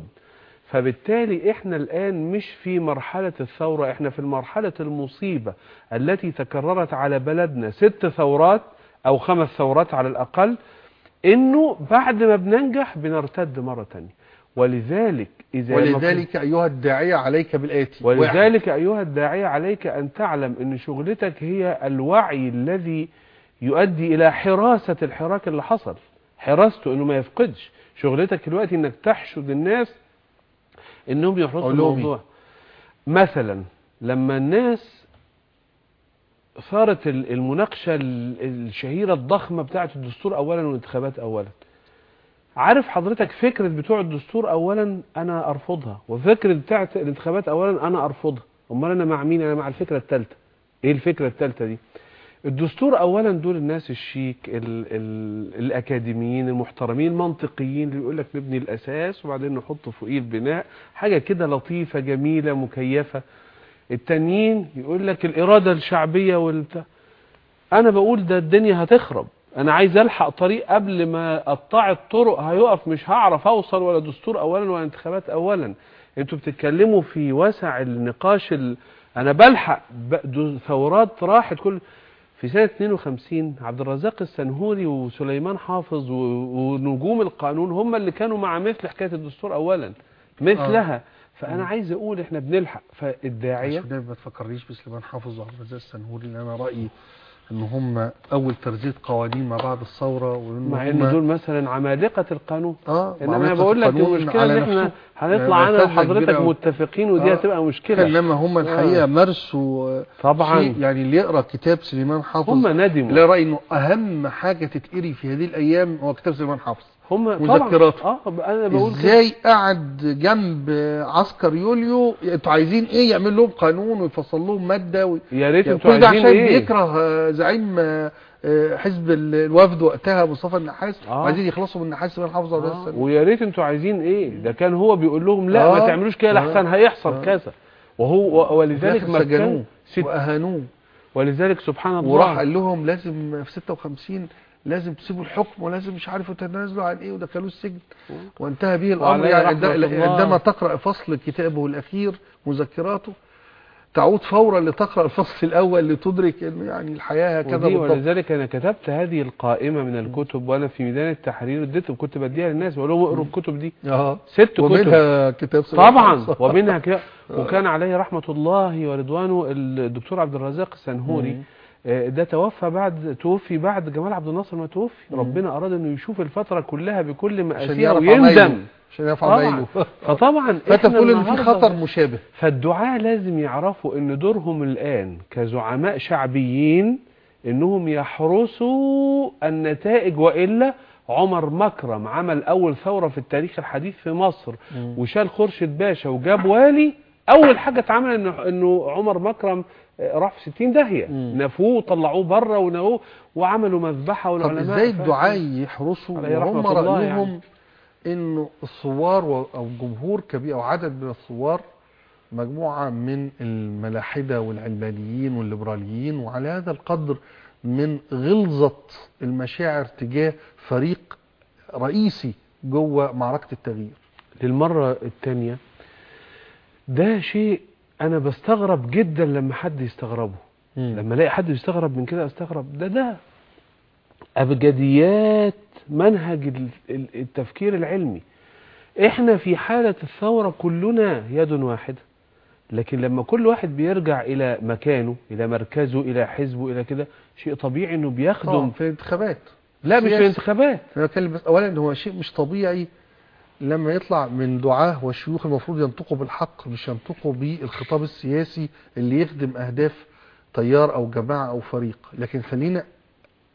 فبالتالي إحنا الآن مش في مرحلة الثورة إحنا في مرحلة المصيبة التي تكررت على بلدنا ست ثورات أو خمس ثورات على الأقل إنه بعد ما بننجح بنرتد مرة تانية. ولذلك كنت- ولذلك أيها الداعية عليك بالآتي. واحد. ولذلك أيها الداعية عليك أن تعلم أن شغلتك هي الوعي الذي يؤدي إلى حراسة الحراك اللي حصل. حراسته أنه ما يفقدش. شغلتك دلوقتي أنك تحشد الناس إنهم يحرصوا؟ الموضوع. مثلا لما الناس صارت ال- المناقشة ال- الشهيرة الضخمة بتاعه الدستور اولا والانتخابات اولا. عارف حضرتك فكرة بتوع الدستور اولا أنا أرفضها وفكرة بتاعه الانتخابات اولا أنا أرفضها. أمال أنا مع مين؟ أنا مع الفكرة الثالثه إيه الفكرة الثالثه دي؟ الدستور اولا دول الناس الشيك ال ال الأكاديميين المحترمين المنطقيين اللي يقول لك نبني الأساس وبعدين نحط فوقيه البناء حاجة كده لطيفة جميلة مكيفة. التانيين يقول لك الإرادة الشعبية والبتاع. أنا بقول ده الدنيا هتخرب. أنا عايز ألحق طريق قبل ما قطاع الطرق. هيقف مش هعرف أوصل ولا دستور اولا ولا انتخابات اولا. أنتوا بتتكلموا في وسع النقاش ال... أنا بلحق ب... ثورات راحت كل في سنة 52 عبد الرزاق السنهوري وسليمان حافظ. ونجوم القانون هم اللي كانوا مع مثل حكاية الدستور اولا مثلها فأنا عايز أقول إحنا بنلحق فالداعية عشان ما تفكرنيش بسليمان حافظ وعبد الرزاق السنهوري لأن أنا رأيي إن هم أول ترزيه قوانين ما بعد الثورة وإن مع إن دول مثلا عمالقة القانون آه إنما أنا بقول لك المشكلة إن إحنا. هنطلع يعني أنا وحضرتك. متفقين ودي آه. هتبقى مشكلة إنما هم الحقيقة مارسوا طبعا يعني اللي يقرأ كتاب سليمان حافظ هم لا ندموا رايي إنه أهم حاجة تتقري في هذه الأيام هو كتاب سليمان حافظ هم مذكراته. آه أنا بقول إزاي قعد جنب عسكر يوليو أنتوا عايزين إيه يعمل لهم قانون ويفصل لهم مادة و... يا ريت يعني أنتوا عايزين عشان إيه بيكره آه، زعيم آه، آه، حزب ال- الوفد وقتها مصطفى النحاس آه. وعايزين يخلصوا من النحاس حافظ ولا آه. ويا ريت أنتوا عايزين إيه ده كان هو بيقول لهم لا ما آه. تعملوش كده آه. لحسن هيحصل آه. كذا وهو ولذلك سجنوه وأهانوه ولذلك سبحان الله وراح قال لهم لازم في 56 لازم تسيبوا الحكم ولازم مش عارف تتنازلوا عن إيه ودخلوه السجن. وانتهى به الأمر. يعني. عندما تقرأ فصل كتابه الأخير مذكراته تعود فورا لتقرأ الفصل الأول لتدرك إنه يعني الحياة هكذا بالضبط. ولذلك أنا كتبت هذه القائمة من الكتب وأنا في ميدان التحرير اديتهم كنت بديها للناس بقول لهم اقروا الكتب دي. آه ست كتب. ومنها كتاب طبعا. ومنها كده وكان عليه رحمة الله ورضوانه الدكتور عبد الرزاق السنهوري. مم. آه، ده توفى بعد توفي بعد جمال عبد الناصر ما توفي. مم. ربنا أراد أنه يشوف الفترة كلها بكل يعرف ويندم عشان يعرف طبعا. عمايله. فطبعا فأنت بتقول إن في خطر مشابه. فالدعاة لازم يعرفوا إن دورهم الآن كزعماء شعبيين إنهم يحرسوا النتائج وإلا عمر مكرم عمل أول ثورة في التاريخ الحديث في مصر. وشال خورشيد باشا وجاب والي أول حاجة اتعمل إنه, إنه عمر مكرم آه، راح في 60 داهية مم. نفوه وطلعوه بره ونوه وعملوا مذبحة طب والعلماء إزاي فاهم. الدعاة يحرسوا وهم الله رأيهم يعني. انه الثوار أو جمهور كبير أو عدد من الثوار مجموعة من الملاحدة والعلمانيين والليبراليين وعلى هذا القدر من غلظة المشاعر تجاه فريق رئيسي جوه معركة التغيير للمرة التانية ده شيء أنا بستغرب جدا لما حد يستغربه. لما ألاقي حد يستغرب من كده أستغرب. ده ده أبجديات منهج ال- ال- التفكير العلمي. إحنا في حالة الثورة كلنا يد واحدة لكن لما كل واحد بيرجع إلى مكانه إلى مركزه إلى حزبه إلى كده شيء طبيعي إنه بيخدم. في الانتخابات لا مش في. الانتخابات أنا بتكلم اولا هو شيء مش طبيعي لما يطلع من دعاه وشيوخ المفروض ينطقوا بالحق مش ينطقوا بالخطاب السياسي اللي يخدم أهداف تيار أو جماعة أو فريق. لكن خلينا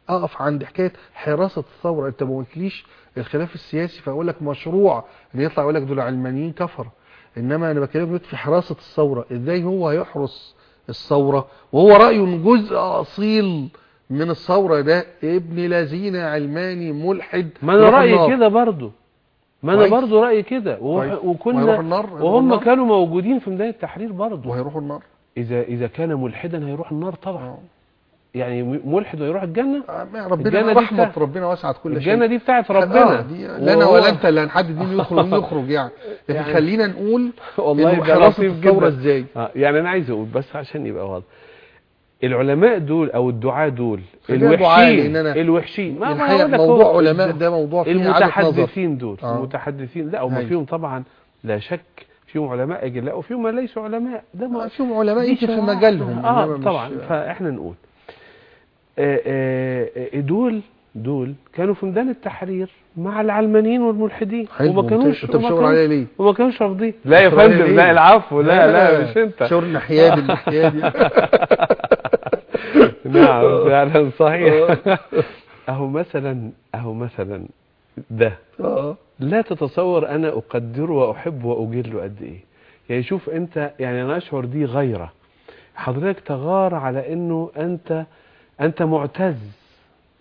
أقف عند حكاية حراسة الثورة. أنت ما قلتليش الخلاف السياسي فأقول لك مشروع إن يطلع يقول لك دول علمانيين كفره إنما أنا بكلمك دلوقتي في حراسة الثورة إزاي هو هيحرس الثورة؟ وهو رايه ان جزء أصيل من الثورة ده ابن لذين علماني ملحد ما رأيي النار. كده برضو ما أنا. برضو رأيي كده. وكنا وهم. كانوا موجودين في ميدان التحرير برضو. وهيروحوا النار؟ إذا إذا كان ملحدا هيروح النار طبعا. آه. يعني ملحد ويروح الجنة؟ آه، الجنة ربنا دي رحمة بتاعت- ربنا وسعت كل شيء. الجنة دي بتاعت ربنا. دي لا أنا ولا أنت اللي هنحدد مين يدخل ومين يخرج يعني. لكن يعني- خلينا نقول والله ده لطيف جدا. إزاي؟ آه، يعني أنا عايز أقول بس عشان يبقى واضح. العلماء دول أو الدعاة دول الوحشين الوحشين. ما ما الحقيقة هقول لك موضوع علماء ده موضوع فيه المتحدثين دول آه. المتحدثين لا هم أيوة. فيهم طبعا لا شك فيهم علماء أجلاء وفيهم من ليسوا علماء. ده ما فيهم علماء يمكن في. مجالهم آه طبعا. فإحنا نقول آه، آه، دول دول كانوا في ميدان التحرير مع العلمانيين والملحدين. وما كانوش انت وما بتشاور عليا ليه؟ وما كانوش رافضين. لا يا فندم؟ لا العفو لا لا مش انت. شاور النحيادي النحيادي نعم فعلا صحيح. أهو مثلا أهو مثلا ده. آه. لا تتصور أنا اقدره واحبه واجله قد إيه. يعني شوف أنت يعني أنا أشعر دي غيرة. حضرتك تغار على إنه أنت أنت معتز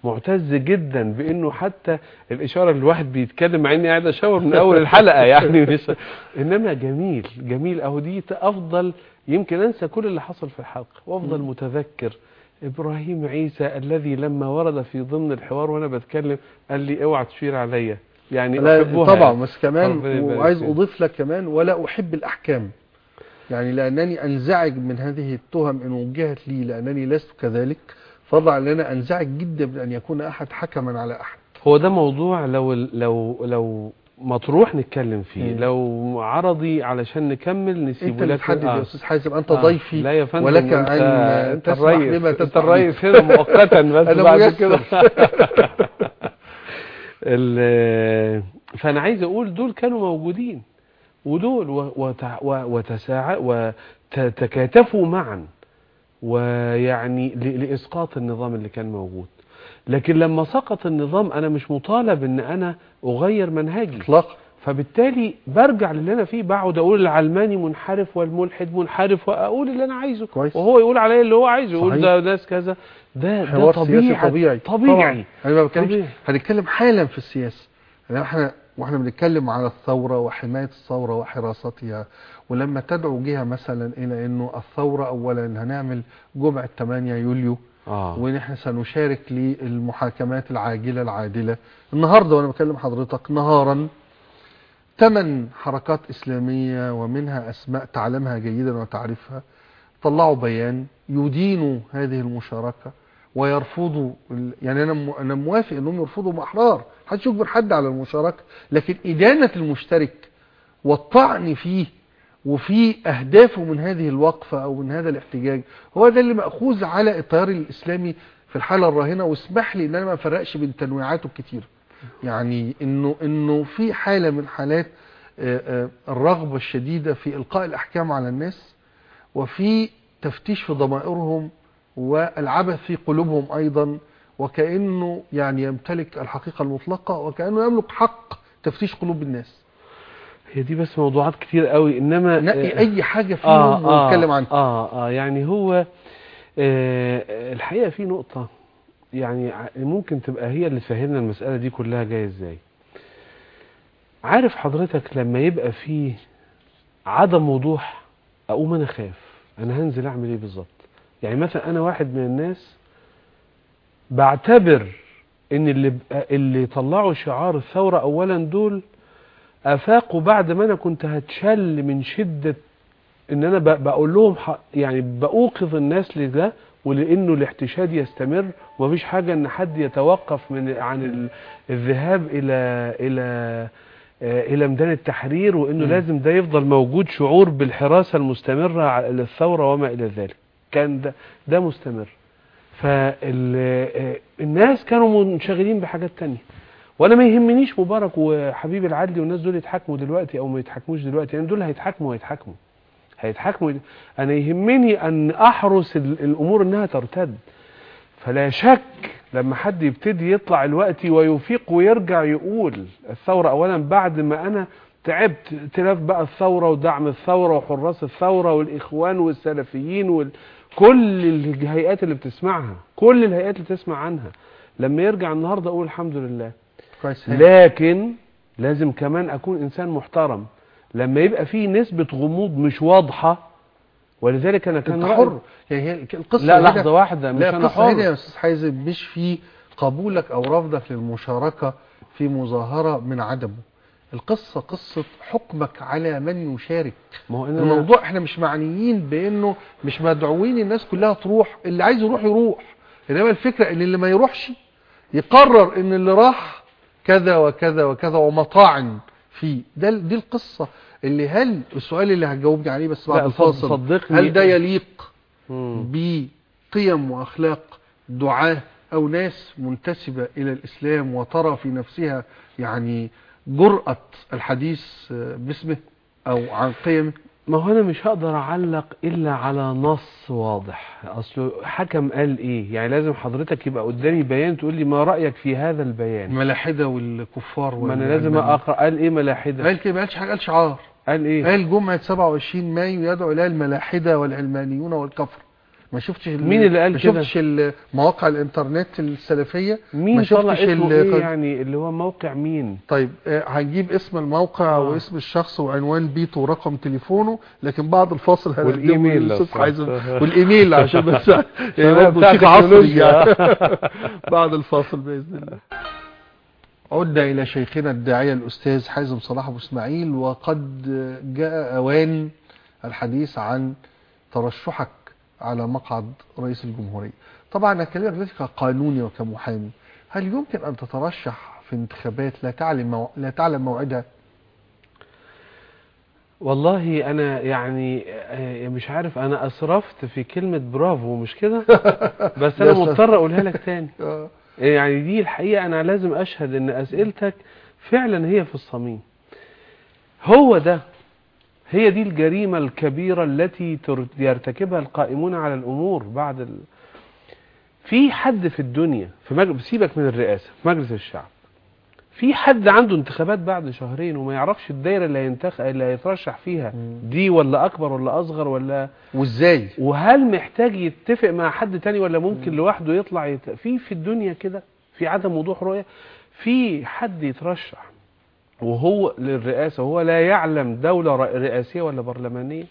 معتز جدا بإنه حتى الإشارة اللي الواحد بيتكلم مع إني قاعد أشاور من أول الحلقة يعني. مش إنما جميل جميل. أهو دي أفضل يمكن أنسى كل اللي حصل في الحلقة وأفضل متذكر. إبراهيم عيسى الذي لما ورد في ضمن الحوار وأنا بتكلم قال لي أوعى تشير عليا يعني لا طبعا. بس كمان وعايز. أضيف لك كمان ولا أحب الأحكام يعني لأنني أنزعج من هذه التهم إن وجهت لي لأنني لست كذلك فضلا أن أنا أنزعج جدا من أن يكون أحد حكما على أحد هو ده موضوع لو لو لو مطروح نتكلم فيه مم. لو عرضي علشان نكمل انت نسيبه لك تحدد آه. يا أستاذ حازم أنت آه. ضيفي لا يا فندم ولك أنت, ان انت الرئيس بما أنت الرئيس هنا مؤقتا بس أنا بعد. كده ال- فأنا عايز أقول دول كانوا موجودين ودول وتساع وتكاتفوا معا ويعني لإسقاط النظام اللي كان موجود لكن لما سقط النظام أنا مش مطالب إن أنا أغير منهجي. اطلاقا. فبالتالي برجع للي أنا فيه بقعد أقول العلماني منحرف والملحد منحرف وأقول اللي أنا عايزه. كويس. وهو يقول عليا اللي هو عايزه يقول صحيح. ده ناس كذا. ده ده حوار سياسي طبيعي طبيعي. طبيعي. أنا ما بتكلمش طبيعي. هنتكلم حالا في السياسة. يعني إحنا وإحنا بنتكلم على الثورة وحماية الثورة وحراستها. ولما تدعو جهة مثلا إلى إنه الثورة اولا هنعمل جمعة 8 يوليو. وان إحنا سنشارك للمحاكمات العاجلة العادلة. النهارده وأنا بكلم حضرتك نهارا ثمان حركات إسلامية ومنها أسماء تعلمها جيدا وتعرفها طلعوا بيان يدينوا هذه المشاركة ويرفضوا يعني أنا م- أنا موافق إنهم يرفضوا بأحرار. محدش يجبر حد على المشاركة لكن إدانة المشترك والطعن فيه وفي أهدافه من هذه الوقفة أو من هذا الاحتجاج هو ده اللي مأخوذ على التيار الإسلامي في الحالة الراهنة. واسمح لي إن أنا ما أفرقش بين تنويعاته الكتيره يعني إنه إنه في حالة من حالات آه، آه، الرغبة الشديدة في إلقاء الأحكام على الناس وفي تفتيش في ضمائرهم والعبث في قلوبهم أيضا وكأنه يعني يمتلك الحقيقة المطلقة وكأنه يملك حق تفتيش قلوب الناس. هي دي بس موضوعات كتير قوي إنما نقي آه، أي حاجة فيهم آه آه ونتكلم عنها. آه آه يعني هو آه الحقيقة في نقطة يعني ممكن تبقى هي اللي تفهمنا المسألة دي كلها جاية إزاي. عارف حضرتك لما يبقى فيه عدم وضوح أقوم أنا خاف أنا هنزل أعمل إيه بالظبط؟ يعني مثلا أنا واحد من الناس بعتبر إن اللي اللي طلعوا شعار الثورة اولا دول افاقوا بعد ما أنا كنت هتشل من شدة إن أنا بقول لهم يعني بأوقظ الناس لده ولأنه الاحتشاد يستمر ومفيش حاجة إن حد يتوقف من عن ال- الذهاب إلى إلى إلى ميدان التحرير وإنه مم. لازم ده يفضل موجود شعور بالحراسة المستمرة على- للثوره وما إلى ذلك. كان ده ده مستمر. فالناس كانوا منشغلين بحاجات تانية. وأنا ما يهمنيش مبارك وحبيب العدلي والناس دول يتحاكموا دلوقتي أو ما يتحاكموش دلوقتي يعني دول هيتحاكموا هيتحاكموا هيتحاكموا أنا يهمني ان احرس ال- الأمور انها ترتد. فلا شك لما حد يبتدي يطلع الوقت ويفيق ويرجع يقول الثورة اولا بعد ما أنا تعبت ائتلاف بقى الثورة ودعم الثورة وحراس الثورة والإخوان والسلفيين وكل الهيئات اللي بتسمعها كل الهيئات اللي تسمع عنها. لما يرجع النهاردة أقول الحمد لله. لكن لازم كمان أكون إنسان محترم. لما يبقى فيه نسبة غموض مش واضحة ولذلك أنا كان حر. يعني هي القصة لا لحظة واحدة مش لا أنا القصة هنا يا حر أستاذ حازم مش في قبولك أو رفضك للمشاركة في مظاهرة من عدمه. القصة قصة حكمك على من يشارك. ما هو إن الموضوع إحنا مش معنيين بإنه مش مدعوين الناس كلها تروح. اللي عايز يروح يروح. إنما الفكرة إن اللي ما يروحش يقرر إن اللي راح كذا وكذا وكذا ومطاعن فيه ده دي القصة اللي هل السؤال اللي هتجاوبني عليه بس بعد الفاصل صدقني. هل ده يليق. بقيم وأخلاق دعاة أو ناس منتسبة إلى الإسلام وترى في نفسها يعني جرأة الحديث آه، باسمه أو عن قيمه؟ ما هو أنا مش هقدر أعلق إلا على نص واضح. اصله حكم قال إيه؟ يعني لازم حضرتك يبقى قدامي بيان تقول لي ما رأيك في هذا البيان. الملاحدة والكفار ما أنا لازم. أقرأ. قال إيه ملاحدة؟ قال كده ما قالش حاجة قال شعار قال إيه؟ قال جمعة 27 مايو يدعو إليها الملاحدة والعلمانيون والكفر. ما شفتش مين اللي قال ما كده؟ شفتش ال- مواقع الإنترنت السلفية ما مين شفتش طلع اسمه إيه يعني اللي هو موقع مين طيب آه، هنجيب اسم الموقع آه. واسم الشخص وعنوان بيته ورقم تليفونه لكن بعد الفاصل سمحت. حازم والإيميل عشان بس يعني بتاع شيخ عصري. يعني بعد الفاصل بإذن الله عدنا إلى شيخنا الداعية الأستاذ حازم صلاح أبو إسماعيل وقد جاء أوان الحديث عن ترشحك على مقعد رئيس الجمهورية. طبعا أنا كلمك دلوقتي كقانوني وكمحامي. هل يمكن أن تترشح في انتخابات لا تعلم مو... لا تعلم موعدها؟ والله أنا يعني آه، مش عارف أنا اسرفت في كلمة برافو مش كده؟ بس أنا مضطر أقولها لك تاني. آه. يعني دي الحقيقة أنا لازم أشهد إن أسئلتك فعلا هي في الصميم. هو ده هي دي الجريمة الكبيرة التي يرتكبها القائمون على الأمور بعد ال... في حد في الدنيا في مجلس سيبك من الرئاسة في مجلس الشعب. في حد عنده انتخابات بعد شهرين وما يعرفش الدايرة اللي هينتخ... اللي هيترشح فيها مم. دي ولا أكبر ولا أصغر ولا وإزاي؟ وهل محتاج يتفق مع حد تاني ولا ممكن لوحده يطلع يت... في في الدنيا كده في عدم وضوح رؤية في حد يترشح. وهو للرئاسة وهو لا يعلم دولة رئاسية ولا برلمانية.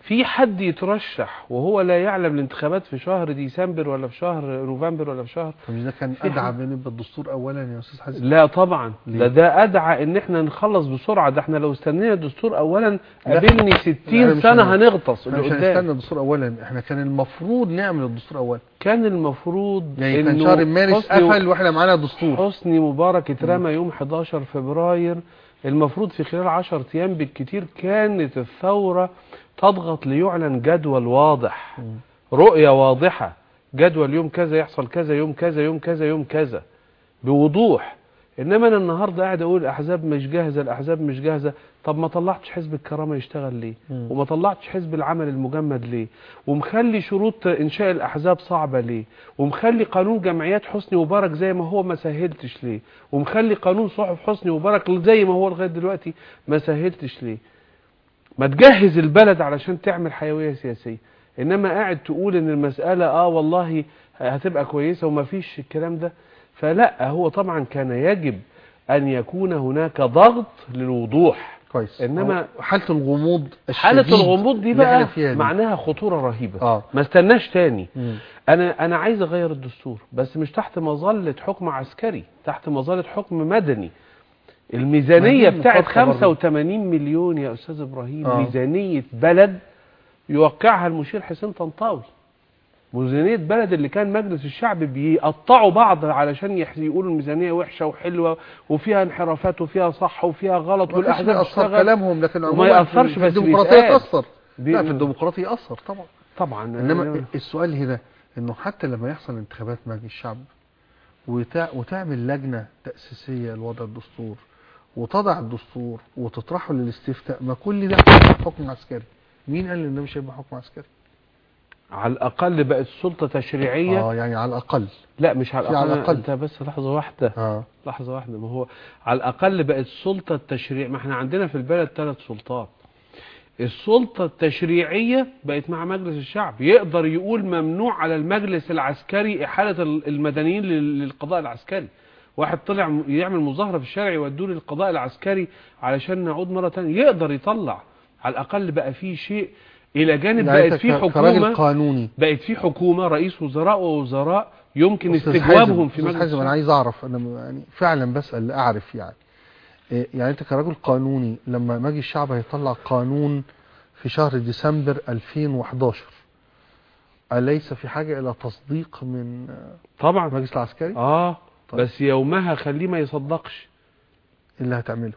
في حد يترشح وهو لا يعلم الانتخابات في شهر ديسمبر ولا في شهر نوفمبر ولا في شهر؟ طب ده كان أدعى من يبقى الدستور اولا يا أستاذ حازم؟ لا طبعا. ليه؟ ده ده أدعى إن إحنا نخلص بسرعة. ده إحنا لو استنينا الدستور اولا لا. قابلني لا، 60 مش سنة هن- هنغطس اللي مش قدام هنستنى الدستور اولا. إحنا كان المفروض نعمل الدستور اولا. كان المفروض يعني كان شهر مارس قفل وإحنا معانا دستور. حسني مبارك اترمى يوم 11 فبراير. المفروض في خلال 10 أيام بالكتير كانت الثورة تضغط ليعلن جدول واضح. رؤية واضحة. جدول يوم كذا يحصل كذا يوم كذا يوم كذا يوم كذا. بوضوح. إنما أنا النهارده قاعد أقول الأحزاب مش جاهزة الأحزاب مش جاهزة. طب ما طلعتش حزب الكرامة يشتغل ليه. وما طلعتش حزب العمل المجمد ليه؟ ومخلي شروط إنشاء الأحزاب صعبة ليه؟ ومخلي قانون جمعيات حسني مبارك زي ما هو ما سهلتش ليه؟ ومخلي قانون صحف حسني مبارك زي ما هو لغاية دلوقتي ما سهلتش ليه؟ ما تجهز البلد علشان تعمل حيوية سياسية. إنما قاعد تقول إن المسألة آه والله هتبقى كويسة وما فيش الكلام ده. فلا هو طبعا كان يجب أن يكون هناك ضغط للوضوح. كويس. هو حالة الغموض حالة الشديد الغموض دي بقى دي. معناها خطورة رهيبة. آه. ما استناش تاني. مم. أنا أنا عايز أغير الدستور بس مش تحت مظلة حكم عسكري تحت مظلة حكم مدني. الميزانية ما بتاعت المفارقة برضه. 85 مليون يا أستاذ إبراهيم آه. ميزانية بلد يوقعها المشير حسين طنطاوي ميزانية بلد اللي كان مجلس الشعب بيقطعوا بعض علشان يقولوا الميزانية وحشة وحلوة وفيها انحرافات وفيها صح وفيها غلط ما يأثر تشتغل كلامهم لكن عموما يأثرش في بس الديمقراطية. تأثر لا في الديمقراطية يأثر طبعا طبعا إنما السؤال هنا إنه حتى لما يحصل انتخابات مجلس الشعب وتع... وتعمل لجنة تأسيسية لوضع الدستور وتضع الدستور وتطرحه للاستفتاء ما كل ده حكم عسكري. مين قال إن ده مش هيبقى حكم عسكري؟ على الأقل بقت سلطه تشريعية. آه يعني على الأقل. لا مش على في على الأقل. الأقل. أنت بس لحظة واحدة. آه. لحظة واحدة. ما هو على الأقل بقت سلطة التشريع ما إحنا عندنا في البلد ثلاث سلطات. السلطة التشريعية بقت مع مجلس الشعب. يقدر يقول ممنوع على المجلس العسكري إحالة ال- المدنيين لل- للقضاء العسكري. واحد طلع يعمل مظاهرة في الشارع يودوه للقضاء العسكري علشان نعود مرة تانية. يقدر يطلع. على الأقل بقى فيه شيء. إلى جانب يعني بقت فيه كراجل حكومة قانوني. بقت في حكومة رئيس وزراء ووزراء يمكن استجوابهم في مجلس حازم الشعب. عايز أعرف أنا م- يعني فعلا بسأل اعرف يعني. إيه، يعني أنت كراجل قانوني لما مجلس الشعب هيطلع قانون في شهر ديسمبر 2011 أليس في حاجة إلى تصديق من آه، طبعا. المجلس العسكري؟ آه. طيب. بس يومها خليه ما يصدقش اللي هتعمله؟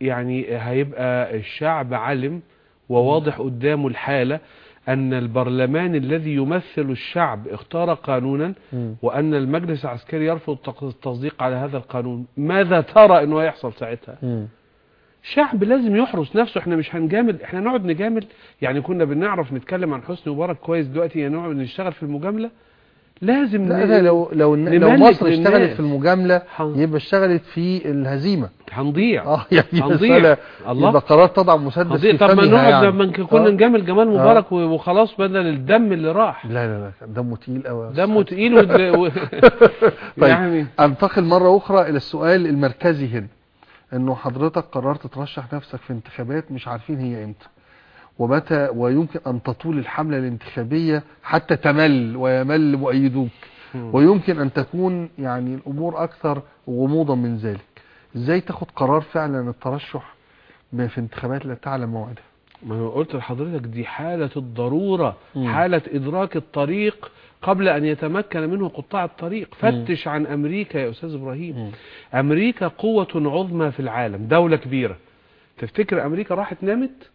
يعني هيبقى الشعب علم وواضح قدامه الحالة أن البرلمان الذي يمثل الشعب اختار قانونا. وأن المجلس العسكري يرفض التصديق على هذا القانون ماذا ترى أنه يحصل ساعتها. شعب لازم يحرس نفسه إحنا مش هنجامل إحنا نقعد نجامل يعني كنا بنعرف نتكلم عن حسني مبارك كويس دلوقتي نقعد نشتغل في المجاملة لازم لا لا لو لو لو مصر. اشتغلت في المجاملة يبقى اشتغلت في الهزيمة هنضيع آه يعني هنضيع. الله. يبقى قرار تضع مسدس في طب ما نقعد يعني. لما نك- كنا آه. نجامل جمال مبارك و- وخلاص بدل الدم اللي راح لا لا لا دمه تقيل قوي دمه تقيل. و... طيب يعني أنتقل مرة أخرى إلى السؤال المركزي هنا إنه حضرتك قررت ترشح نفسك في انتخابات مش عارفين هي إمتى ومتى ويمكن أن تطول الحملة الانتخابية حتى تمل ويمل مؤيدوك ويمكن أن تكون يعني الأمور أكثر غموضا من ذلك. إزاي تاخد قرار فعلا الترشح في انتخابات لا تعلم موعدها؟ ما أنا قلت لحضرتك دي حالة الضرورة مم. حالة إدراك الطريق قبل أن يتمكن منه قطاع الطريق. فتش عن أمريكا يا أستاذ إبراهيم. أمريكا قوة عظمى في العالم دولة كبيرة. تفتكر أمريكا راحت نامت؟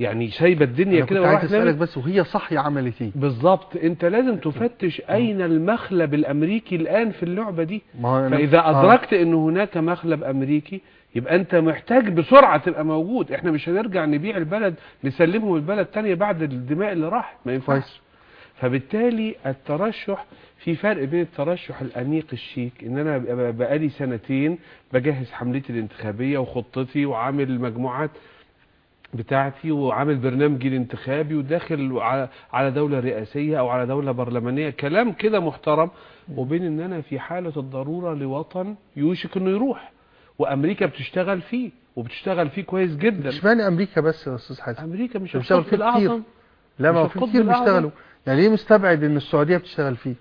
يعني سايبة الدنيا كده أسألك نامت. بس وهي صح عملت إيه بالظبط. أنت لازم تفتش أين المخلب الأمريكي الآن في اللعبة دي. فإذا آه. أدركت إن هناك مخلب أمريكي يبقى أنت محتاج بسرعة تبقى موجود. إحنا مش هنرجع نبيع البلد نسلمهم البلد تانية بعد الدماء اللي راحت ما ينفعش. فبالتالي الترشح في فرق بين الترشح الأنيق الشيك إن أنا بقالي سنتين بجهز حملتي الانتخابية وخطتي وعامل مجموعات. بتاعتي وعامل برنامجي الانتخابي وداخل على- دولة رئاسية أو على دولة برلمانية كلام كده محترم. وبين إن أنا في حالة الضرورة لوطن يوشك إنه يروح. وأمريكا بتشتغل فيه وبتشتغل فيه كويس جدا. اشمعنى أمريكا بس يا أستاذ حسن أمريكا مش بتشتغل فيه كتير. الاعظم لا ما هو في كتير. بيشتغلوا. يعني ليه مستبعد إن السعودية بتشتغل فيه؟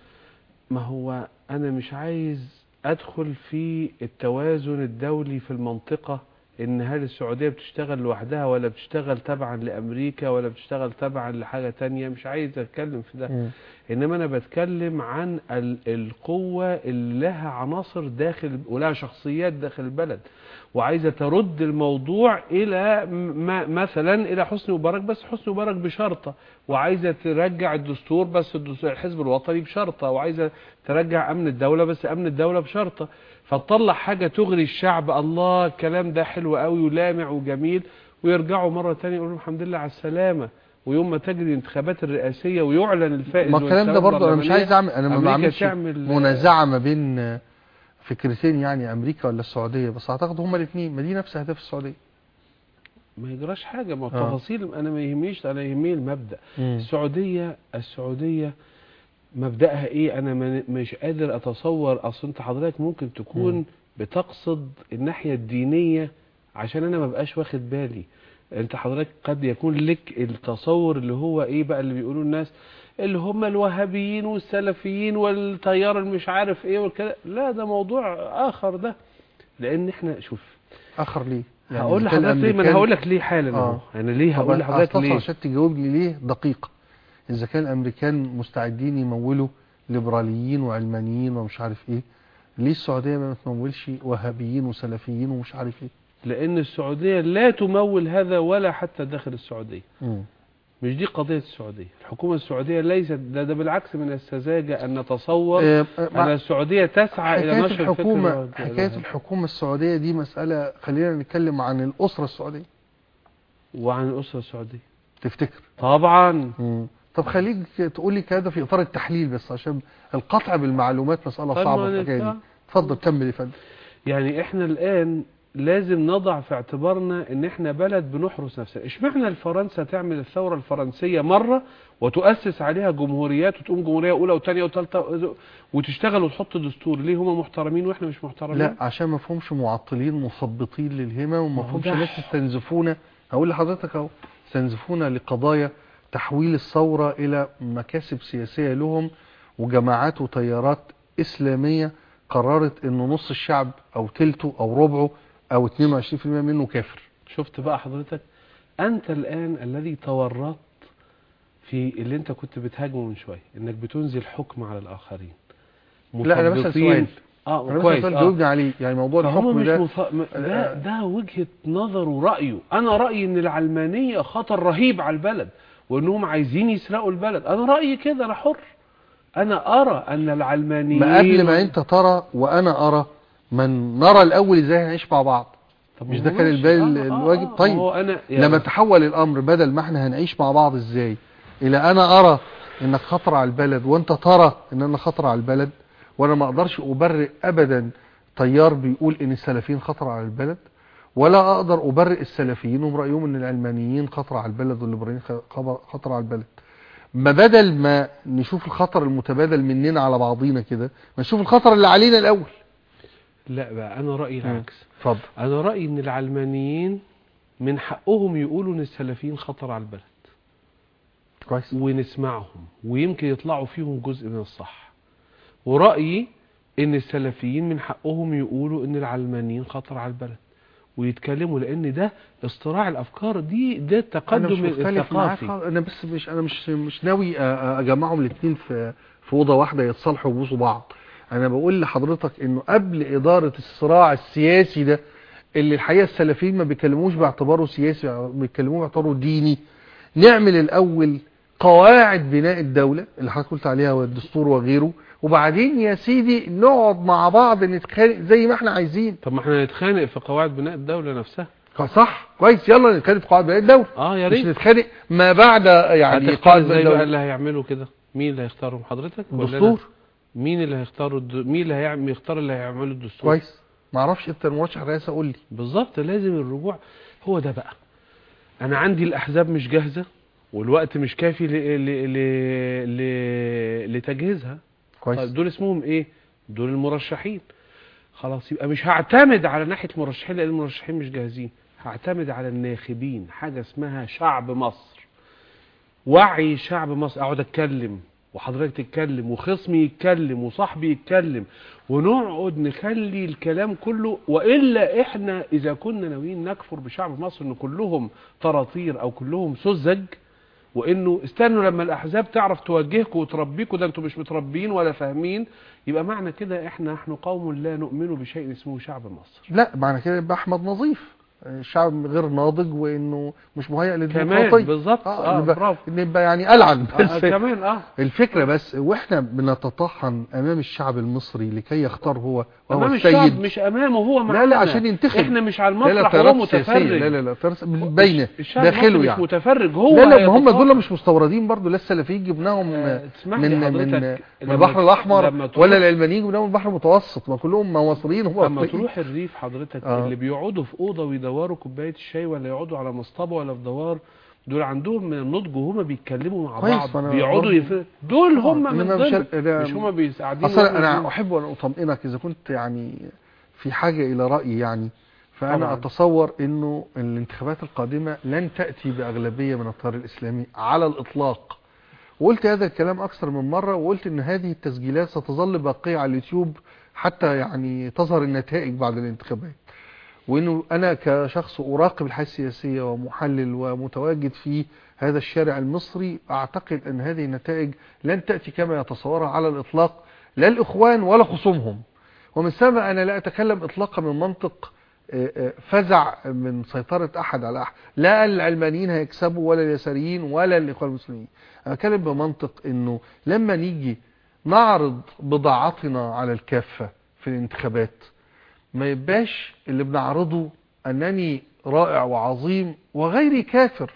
ما هو أنا مش عايز أدخل في التوازن الدولي في المنطقة إن هل السعودية بتشتغل لوحدها ولا بتشتغل تبعا لأمريكا ولا بتشتغل تبعا لحاجة تانية؟ مش عايز أتكلم في ده. إنما أنا بتكلم عن ال- القوة اللي لها عناصر داخل ولها شخصيات داخل البلد. وعايزة ترد الموضوع إلى م- مثلا إلى حسني مبارك بس حسني مبارك بشرطة. وعايزة ترجع الدستور بس الدستور الحزب الوطني بشرطة. وعايزة ترجع أمن الدولة بس أمن الدولة بشرطة. فتطلع حاجة تغري الشعب الله الكلام ده حلو قوي ولامع وجميل ويرجعوا مرة تانية يقولوا الحمد لله على السلامة. ويوم ما تجري الانتخابات الرئاسية ويعلن الفائز ما الكلام ده برضه أنا مش عايز اعمل أنا ما بعملش منازعة ما بين فكرتين يعني أمريكا ولا السعودية بس أعتقد هما الاثنين ما دي نفس أهداف السعودية. ما يجراش حاجة ما آه. التفاصيل أنا ما يهمنيش أنا يهمني المبدأ. السعودية السعودية مبدأها إيه؟ أنا مش قادر أتصور أصل أنت حضرتك ممكن تكون. بتقصد الناحية الدينية عشان أنا ما بقاش واخد بالي. أنت حضرتك قد يكون لك التصور اللي هو إيه بقى اللي بيقولوا الناس اللي هم الوهابيين والسلفيين والتيار المش عارف إيه والكلام. لا ده موضوع آخر ده. لأن إحنا شوف آخر ليه؟ يعني هقول لحضرتك ليه؟ ما أنا هقول لك ليه حالا أهو. آه. أنا ليه هقول لحضرتك ليه؟ عشان تجاوبني ليه دقيقه إذا كان الامريكان مستعدين يمولوا ليبراليين وعلمانيين ومش عارف إيه ليه السعودية ما بتمولش وهابيين وسلفيين ومش عارف إيه؟ لأن السعودية لا تمول هذا ولا حتى داخل السعودية. مم. مش دي قضية السعودية. الحكومة السعودية ليست ده, ده بالعكس من السذاجه أن نتصور مع- ان السعودية تسعى حكاية نشر الحكومة حكاية الحكومة السعودية دي مسألة خلينا نتكلم عن الأسرة السعودية. وعن الأسرة السعودية. تفتكر؟ طبعا. طب خليك تقول لي كده في إطار التحليل بس عشان القطع بالمعلومات في الحكاية نتكلم. دي. اتفضل كمل يا فندم. يعني إحنا الآن لازم نضع في اعتبارنا إن إحنا بلد بنحرس نفسنا. إشمعنى فرنسا تعمل الثورة الفرنسية مرة وتؤسس عليها جمهوريات وتقوم جمهورية أولى وثانية وثالثة وتشتغل وتحط دستور؟ ليه هم محترمين وإحنا مش محترمين؟ لا عشان ما فهمش معطلين مثبطين للهمة وما فهمش ناس يستنزفونا. هقول لحضرتك أهو يستنزفونا لقضايا تحويل الثورة إلى مكاسب سياسية لهم وجماعات وتيارات إسلامية قررت إنه نص الشعب أو تلته أو ربعه أو 22% منه كافر. شفت بقى حضرتك؟ أنت الآن الذي تورطت في اللي أنت كنت بتهاجمه من شوية إنك بتنزل حكم على الآخرين. لا أنا بسأل سؤال. آه أنا بسأل كويس آه. جاوبني عليه يعني موضوع الحكم ده مف... م- ده ده وجهة نظر ورأيه. أنا رأيي إن العلمانية خطر رهيب على البلد. وانهم عايزين يسرقوا البلد أنا رأيي كده أنا حر أنا أرى أن العلمانيين ما قبل ما أنت ترى وأنا أرى من نرى الأول إزاي هنعيش مع بعض طب مش ده كان. البال- آه، آه، الواجب؟ آه، طيب. هو أنا لما تحول الأمر بدل ما إحنا هنعيش مع بعض إزاي إلى أنا أرى إنك خطر على البلد وأنت ترى إن أنا خطر على البلد وأنا ما أقدرش أبرئ ابدا تيار بيقول إن السلفيين خطر على البلد ولا أقدر أبرئ السلفيين هم رأيهم أن العلمانيين خطر على البلد والليبراليين خطر على البلد. ما بدل ما نشوف الخطر المتبادل مننا على بعضينا كده ما نشوف الخطر اللي علينا الأول. لا بقى أنا رأيي العكس. اتفضل. أنا رأيي إن العلمانيين من حقهم يقولوا إن السلفيين خطر على البلد. كويس. ونسمعهم ويمكن يطلعوا فيهم جزء من الصح. ورأيي إن السلفيين من حقهم يقولوا إن العلمانيين خطر على البلد. ويتكلموا لأن ده اصطراع الأفكار دي ده التقدم الثقافي. أنا بس مش أنا مش مش ناوي أجمعهم الاثنين في في أوضة واحدة يتصالحوا ويبوسوا بعض أنا بقول لحضرتك إنه قبل إدارة الصراع السياسي ده اللي الحقيقة السلفيين ما بيكلموش باعتباره سياسي بيكلموه باعتباره ديني نعمل الأول قواعد بناء الدولة اللي حضرتك قلت عليها والدستور وغيره. وبعدين يا سيدي نقعد مع بعض نتخانق زي ما إحنا عايزين. طب ما إحنا نتخانق في قواعد بناء الدولة نفسها. صح. كويس. يلا نتخانق في قواعد بناء الدولة. آه يا مش ريت نتخانق ما بعد يعني قواعد بناء بقى الدولة. اللي هيعملوا كده. مين اللي هيختارهم حضرتك؟ الدستور. مين اللي هيختاروا الد... مين اللي هيعمل يختار اللي هيعملوا الدستور؟ كويس. ما أعرفش انت المرشح الرئاسي قول لي. بالظبط. لازم الرجوع. هو ده بقى. أنا عندي الأحزاب مش جاهزة. والوقت مش كافي ل... ل... ل... ل... لتجهيزها. كويس. طيب دول اسمهم إيه؟ دول المرشحين. خلاص يبقى مش هعتمد على ناحية مرشحين لأن المرشحين مش جاهزين. هعتمد على الناخبين. حاجة اسمها شعب مصر. وعي شعب مصر. أقعد أتكلم وحضرتك تتكلم وخصمي يتكلم وصاحبي يتكلم ونقعد نخلي الكلام كله. وإلا إحنا إذا كنا ناويين نكفر بشعب مصر إن كلهم طراطير أو كلهم سذج وإنه استنوا لما الأحزاب تعرف توجهكم وتربيكم ده أنتوا مش متربيين ولا فاهمين. يبقى معنى كده إحنا نحن قوم لا نؤمن بشيء اسمه شعب مصر. لا معنى كده يبقى أحمد نظيف. الشعب غير ناضج وإنه مش مهيئ كمان للديمقراطيه بالظبط. آه, نبقى, برافو. نبقى يعني ألعن. آه بس كمان آه. الفكرة بس وإحنا بنتطحن أمام الشعب المصري لكي يختار هو وهو أمام الشعب السيد مش أمامه هو لا معانا. لا عشان ينتخب. إحنا مش على لا لا المسرح هو. متفرج. لا لا لا بينه الشعب داخله مش يعني. متفرج هو لا لا هم. دول مش مستوردين برضو. لا السلفيين جبناهم آه، من من من لما- البحر الأحمر لما ولا العلمانيين جبناهم من البحر المتوسط. ما كلهم ما مصريين هم أما مصريين. تروح الريف حضرتك آه. اللي بيقعدوا في أوضة ويدوروا كوباية الشاي ولا يقعدوا على مصطبة ولا في دوار دول عندهم من النضج وهما بيتكلموا مع بعض بيقعدوا يف... دول آه، هم من ضمن مش هم قاعدين أصلا أنا. أحب ان أطمئنك إذا كنت يعني في حاجة إلى رأيي يعني فأنا طبعاً. أتصور إنه الانتخابات القادمة لن تأتي بأغلبية من التيار الإسلامي على الإطلاق وقلت هذا الكلام أكثر من مرة وقلت إن هذه التسجيلات ستظل باقية على اليوتيوب حتى يعني تظهر النتائج بعد الانتخابات وإنه أنا كشخص أراقب الحياة السياسية ومحلل ومتواجد في هذا الشارع المصري أعتقد أن هذه النتائج لن تأتي كما يتصورها على الإطلاق لا الإخوان ولا خصومهم. ومن ثم أنا لا أتكلم اطلاقا من منطق آه، آه، فزع من سيطرة أحد على أحد. لا العلمانيين هيكسبوا ولا اليساريين ولا الإخوان المسلمين. أنا بتكلم بمنطق إنه لما نيجي نعرض بضاعتنا على الكافة في الانتخابات ما يبقاش اللي بنعرضه أنني رائع وعظيم وغيري كافر.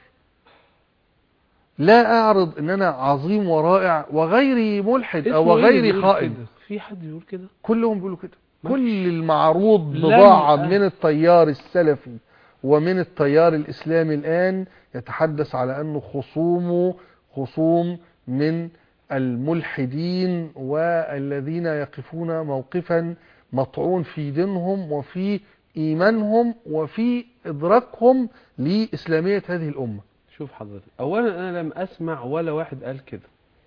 لا أعرض إن أنا عظيم ورائع وغيري ملحد أو إيه غيري خائن. كده؟ في حد بيقول كده؟ كلهم بيقولوا كده. كل المعروض بضاعة من التيار السلفي ومن التيار الإسلامي الآن يتحدث على أنه خصومه خصوم من الملحدين والذين يقفون موقفا مطعون في دينهم وفي إيمانهم وفي إدراكهم لإسلامية هذه الأمة شوف حضرتك اولا أنا لم أسمع ولا واحد قال كده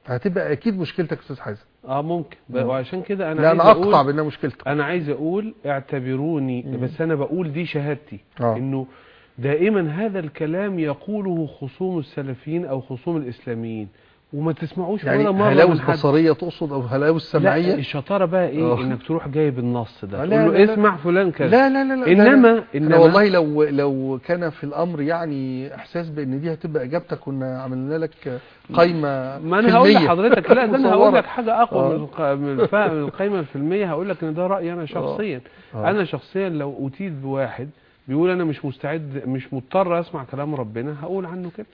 هتبقى أكيد مشكلتك أستاذ حازم آه ممكن. وعشان كده أنا لا عايز أنا أقول أقطع بأنها مشكلتك أنا عايز أقول اعتبروني مم. بس أنا بقول دي شهادتي آه. إنه دائما هذا الكلام يقوله خصوم السلفيين أو خصوم الإسلاميين وما تسمعوش يعني ولا مرة هلاوس بصرية تقصد أو هلاوس لا سمعية الشطارة بقى إيه آه. إنك تروح جايب النص ده لا، تقول لا، له لا. اسمع فلان كذا لا لا لا لا انما لا. انما والله لو لو كان في الأمر يعني إحساس بإن دي هتبقى إجابتك كنا عملنا لك قايمة ما أنا هقول لحضرتك لا ده أنا هقول. لك حاجة أقوى آه. من الق- من الف- من القائمه الفيلمية هقول لك إن ده رأيي أنا شخصيا آه. أنا شخصيا لو أتيت بواحد بيقول أنا مش مستعد مش مضطر أسمع كلام ربنا هقول عنه كده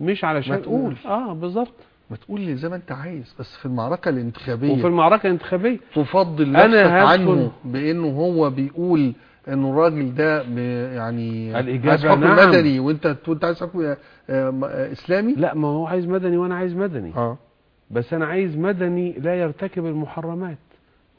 مش علشان ما تقول. آه بالظبط. ما تقول لي زي ما انت عايز بس في المعركة الانتخابية. وفي المعركة الانتخابية. تفضل نفسك عنه بأنه هو بيقول إنه الراجل ده يعني الإجابة عايز حكم نعم. مدني. وأنت وانت عايز حكم آه، آه، إسلامي؟ لا ما هو عايز مدني وأنا عايز مدني. آه. بس أنا عايز مدني لا يرتكب المحرمات.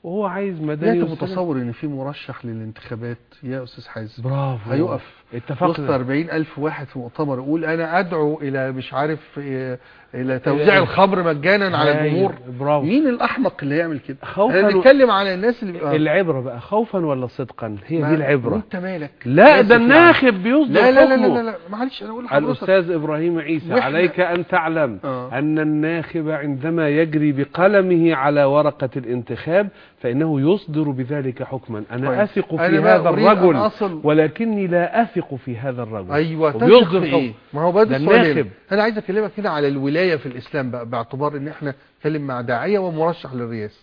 وهو عايز مدني انت. متصور إن في مرشح للانتخابات يا أستاذ حازم؟ برافو. هيقف. اتفقنا 40 ألف واحد في مؤتمر يقول أنا أدعو إلى مش عارف إيه، إلى توزيع إيه. الخمر مجانا على هايل. الجمهور برافو مين الأحمق اللي يعمل كده؟ خوفاً إحنا بنتكلم على الناس اللي. العبرة بقى خوفا ولا صدقا هي دي العبرة وأنت مالك؟ لا ده. الناخب بيصدر لا لا لا لا. لا, لا. معلش أنا أقول لحضرتك الأستاذ إبراهيم عيسى عليك أن تعلم آه. أن الناخب عندما يجري بقلمه على ورقة الانتخاب فإنه يصدر بذلك حكما أنا كويس. أثق في أنا هذا الرجل ولكني لا أثق في هذا الرجل. أيوه تثق في. إيه؟ ما هو ده السؤال. أنا عايز أكلمك هنا على الولاية في الإسلام بقى باعتبار إن إحنا نتكلم مع داعية ومرشح للرئاسه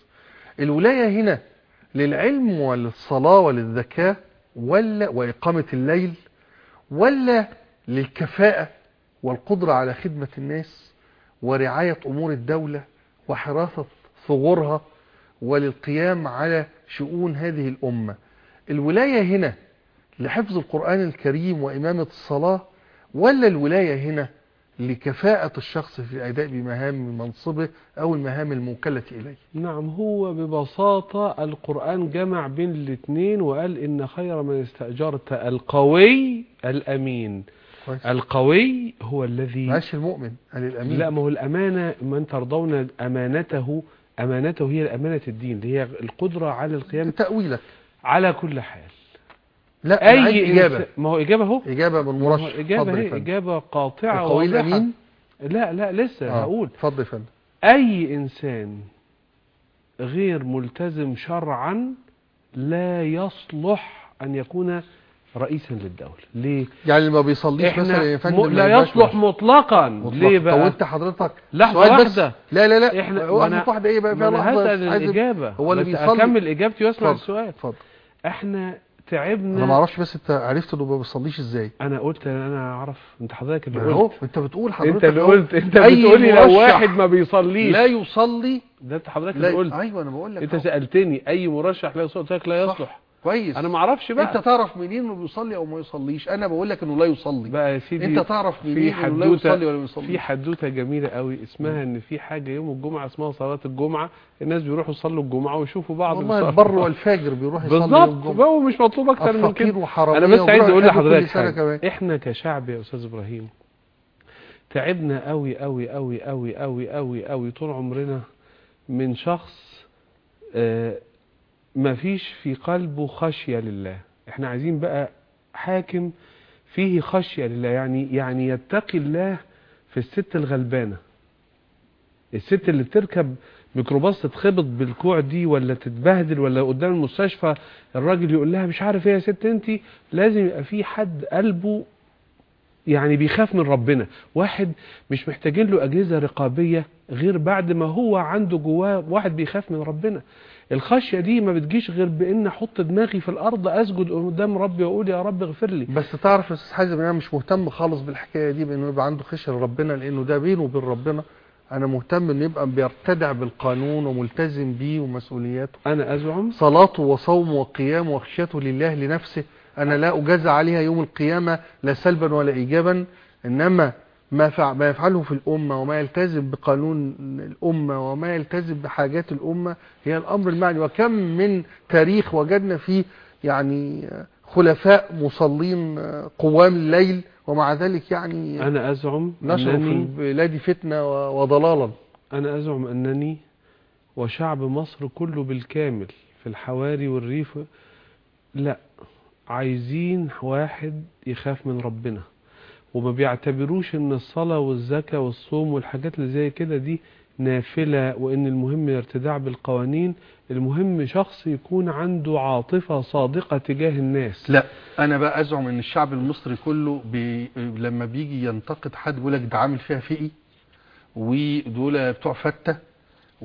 الولاية هنا للعلم وللصلاه وللذكاء ولا وإقامة الليل ولا للكفاءة والقدرة على خدمة الناس ورعاية أمور الدولة وحراسة ثغورها وللقيام على شؤون هذه الأمة. الولاية هنا لحفظ القرآن الكريم وإمامة الصلاة ولا الولاية هنا لكفاءة الشخص في الأداء بمهام منصبه أو المهام الموكلة إليه؟ نعم هو ببساطة القرآن جمع بين الاثنين وقال إن خير من استأجرت القوي الأمين. كويس. القوي هو الذي معاش المؤمن قال الأمين. لا ما هو الأمانة من ترضون أمانته أمانته هي أمانة الدين اللي هي القدرة على القيام تأويلك. على كل حال. لا إجابة إنس- ما هو إجابة أهو إجابة من ما هو مرشح إجابة اتفضل يا هي قاطعة القوي واضحة. الأمين لا لا لسه آه، هقول اتفضل يا فندم أي إنسان غير ملتزم شرعا لا يصلح أن يكون رئيسا للدولة ليه؟ يعني اللي ما بيصليش مثلا يا. فندم لا يصلح. مطلقا مطلق. ليه طب بقى؟ وانت حضرتك سؤال بس. واحدة لا لا لا إحنا وأنا- واحدة إيه بقى فيها أنا لحظة هسأل الإجابة هو اللي بيصلي أكمل إجابتي وأسمع اتفضل، السؤال اتفضل إحنا أنا تعبنا ما أعرفش بس أنت عرفت إنه ما بيصليش إزاي. أنا قلت أنا أعرف. أنت حضرتك اللي اهو قلت. أنت بتقول حضرتك أنت اللي. قلت. أنت بتقولي لو واحد ما بيصليش. لا يصلي ده أنت حضرتك اللي قلت. أيوه أنا بقول لك أنت. سألتني أي مرشح لا يصلي. قلت لك لا صح. يصلح كويس. أنا ما أعرفش بقى. أنت تعرف منين إنه بيصلي أو ما يصليش؟ أنا بقول لك إنه لا يصلي. بقى يا سيدي أنت تعرف منين إنه لا يصلي ولا ما يصليش؟ في حدوتة جميلة قوي اسمها إن في حاجة يوم الجمعة اسمها صلاة الجمعة الناس بيروحوا يصلوا الجمعة ويشوفوا بعض والله. البر والفاجر بيروح يصلي يوم بالظبط. بقى مش مطلوب أكتر من كده. أنا بس عايز أقول لحضرتك. إحنا كشعب يا أستاذ إبراهيم تعبنا قوي قوي قوي قوي قوي قوي قوي طول عمرنا من شخص آه ما فيش في قلبه خشية لله. إحنا عايزين بقى حاكم فيه خشية لله. يعني يعني يتقي الله في الست الغلبانة. الست اللي بتركب ميكروباص تتخبط بالكوع دي ولا تتبهدل ولا قدام المستشفى الراجل يقول لها مش عارف إيه يا ست انت لازم يبقى في حد قلبه يعني بيخاف من ربنا. واحد مش محتاجين له أجهزة رقابية غير بعد ما هو عنده جواه واحد بيخاف من ربنا. الخشية دي ما بتجيش غير بإن أحط دماغي في الأرض أسجد قدام ربي وأقول يا رب اغفر لي. بس تعرف يا أستاذ حازم إن أنا مش مهتم خالص بالحكاية دي بإنه يبقى عنده خشية لربنا لأنه ده بينه وبين ربنا. أنا مهتم إنه يبقى بيرتدع بالقانون وملتزم بيه ومسؤولياته. أنا أزعم. صلاته وصومه وقيامه وخشيته لله لنفسه. أنا لا اجازى عليها يوم القيامة لا سلبا ولا ايجابا. إنما ما ما يفعله في الأمة وما يلتزم بقانون الأمة وما يلتزم بحاجات الأمة هي الأمر المعني. وكم من تاريخ وجدنا فيه يعني خلفاء مصلين قوام الليل ومع ذلك يعني أنا أزعم نشروا في البلاد فتنة و- وضلالا. أنا أزعم أنني وشعب مصر كله بالكامل في الحواري والريف لا عايزين واحد يخاف من ربنا وما بيعتبروش إن الصلاة والزكاة والصوم والحاجات اللي زي كده دي نافلة وإن المهم الارتداع بالقوانين المهم شخص يكون عنده عاطفة صادقة تجاه الناس لا أنا بقى أزعم إن الشعب المصري كله بي... لما بيجي ينتقد حد بيقول لك ده عامل فيها فقي ودول بتوع فتة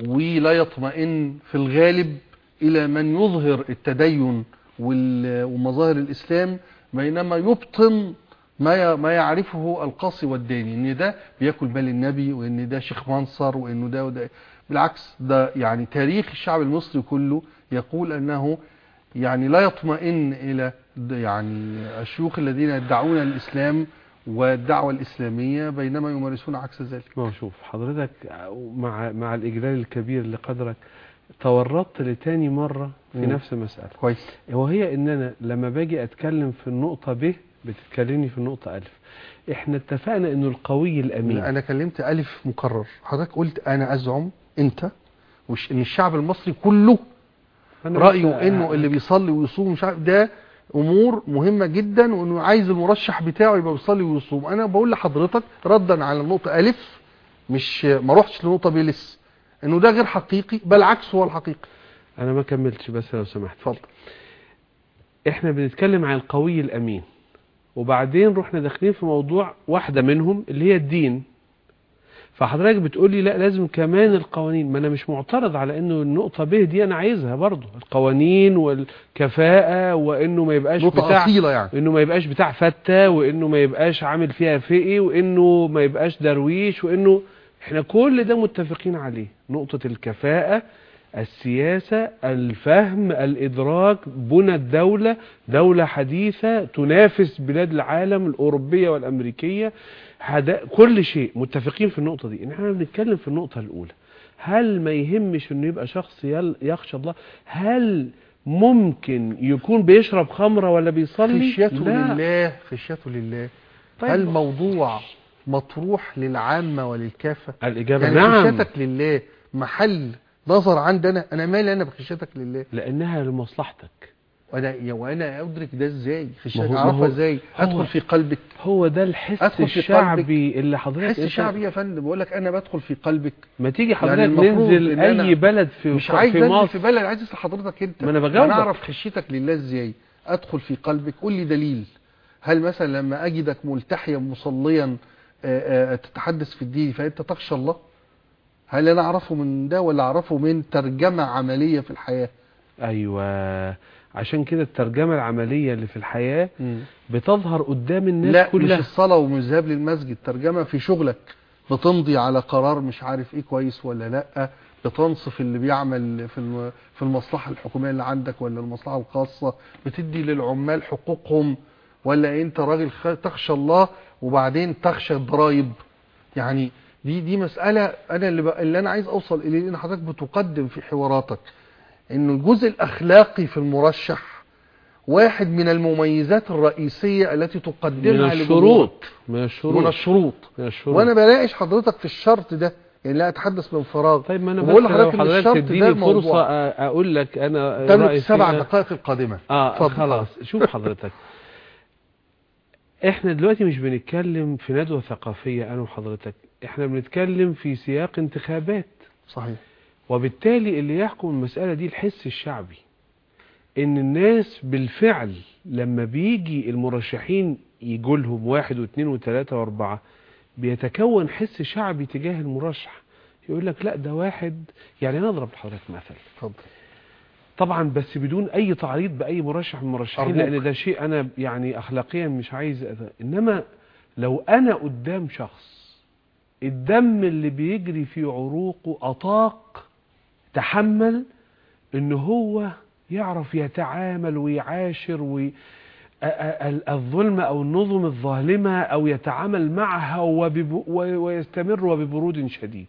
ولا يطمئن في الغالب إلى من يظهر التدين. ومظاهر الإسلام بينما يبطن ما. ما يعرفه القاصي والداني إن ده بياكل بال النبي وإن ده شيخ منصر وانه ده وده بالعكس ده يعني تاريخ الشعب المصري كله يقول أنه يعني لا يطمئن إلى يعني الشيوخ الذين يدعون الإسلام والدعوة الإسلامية بينما يمارسون عكس ذلك ما هو شوف حضرتك مع مع الإجلال الكبير لقدرك تورطت لتاني مرة في مم. نفس المسألة. كويس. وهي إن أنا لما باجي أتكلم في النقطة ب بتتكلمني في النقطة ألف. إحنا اتفقنا إنه القوي الأمين. أنا كلمت ألف مكرر. حضرتك قلت أنا أزعم. أنت. وش إن الشعب المصري كله بس- إنه اللي بيصلي ويصوم مش عارف ده أمور مهمة جدا وإنه عايز المرشح بتاعه يبقى بيصلي ويصوم. أنا بقول لحضرتك ردا على النقطة ألف مش ما روحتش لنقطة ب لسه إنه ده غير حقيقي بل عكسه هو الحقيقي. أنا ما كملتش بس لو سمحت. اتفضل. إحنا بنتكلم عن القوي الأمين. وبعدين رحنا داخلين في موضوع واحدة منهم اللي هي الدين. فحضرتك بتقولي لا لازم كمان القوانين. ما أنا مش معترض على إنه النقطة ب دي أنا عايزها برضو القوانين والكفاءة وإنه ما يبقاش بتاع أصيلة يعني. إنه ما يبقاش بتاع فتة وإنه ما يبقاش عامل فيها فقي وإنه ما يبقاش درويش وإنه إحنا كل ده متفقين عليه. نقطة الكفاءة السياسة الفهم الإدراك بنى الدولة دولة حديثة تنافس بلاد العالم الأوروبية والأمريكية. كل شيء متفقين في النقطة دي. إحنا بنتكلم في النقطة الأولى هل ما يهمش إنه يبقى شخص يخشى الله؟ هل ممكن يكون بيشرب خمرة ولا بيصلي؟ خشيته. لله خشيته لله. طيب. هل موضوع مطروح للعامة وللكافة. الإجابة يعني نعم. خشيتك لله محل نظر عندنا أنا مالي أنا بخشيتك لله؟ لأنها لمصلحتك. وأنا يا وأنا أدرك ده إزاي؟ خشيتك أعرفها إزاي؟ أدخل في قلبك. هو ده الحس أدخل في الشعبي اللي حضرتك حس شعبي يا فندم. بقول لك أنا بدخل في قلبك. ما تيجي حضرتك المفروض ننزل إن أي أنا بلد في مش في عايز مصر؟ في بلد عايز أسأل حضرتك أنت. ما أنا بجاوبك. أعرف خشيتك لله إزاي؟ أدخل في قلبك. قول لي دليل. هل مثلا لما أجدك ملتحيا مصليا تتحدث في الدين فانت تخشى الله هل أنا أعرفه من ده ولا أعرفه من ترجمة عملية في الحياة؟ أيوه. عشان كده الترجمة العملية اللي في الحياة بتظهر قدام الناس لا مش كلها الصلاة ومش الذهاب للمسجد ترجمة في شغلك. بتمضي على قرار مش عارف إيه كويس ولا لأ بتنصف اللي بيعمل في في المصلحة الحكومية اللي عندك ولا المصلحة الخاصة بتدي للعمال حقوقهم ولا أنت راجل تخشى الله وبعدين تخشى الضرايب. يعني دي دي مسألة أنا اللي. اللي أنا عايز أوصل إليه ان حضرتك بتقدم في حواراتك. ان الجزء الأخلاقي في المرشح واحد من المميزات الرئيسية التي من تقدمها الشروط من من الشروط. الشروط من الشروط. وأنا بناقش حضرتك في الشرط ده. يعني لا أتحدث من فراغ. طيب ما بس لو لحضرتك إن حضرتك الشرط ده فرصة موضوع. أ- أقول لك أنا تملك فيها. دقائق القادمة. آه اتفضل. خلاص. شوف حضرتك. إحنا دلوقتي مش بنتكلم في ندوة ثقافية أنا وحضرتك. إحنا بنتكلم في سياق انتخابات. صحيح. وبالتالي اللي يحكم المسألة دي الحس الشعبي. إن الناس بالفعل لما بيجي المرشحين يجوا لهم واحد واثنين وثلاثة وأربعة بيتكون حس شعبي تجاه المرشح. يقول لك لا ده واحد يعني أنا اضرب لحضرتك مثل. اتفضل. طبعا بس بدون أي تعريض بأي مرشح من المرشحين. لأن ده شيء أنا يعني اخلاقيا مش عايز أذى. إنما لو أنا قدام شخص الدم اللي بيجري في عروقه أطاق تحمل إن هو يعرف يتعامل ويعاشر وي... الظلم أو النظم الظالمة أو يتعامل معها وبب... ويستمر وببرود شديد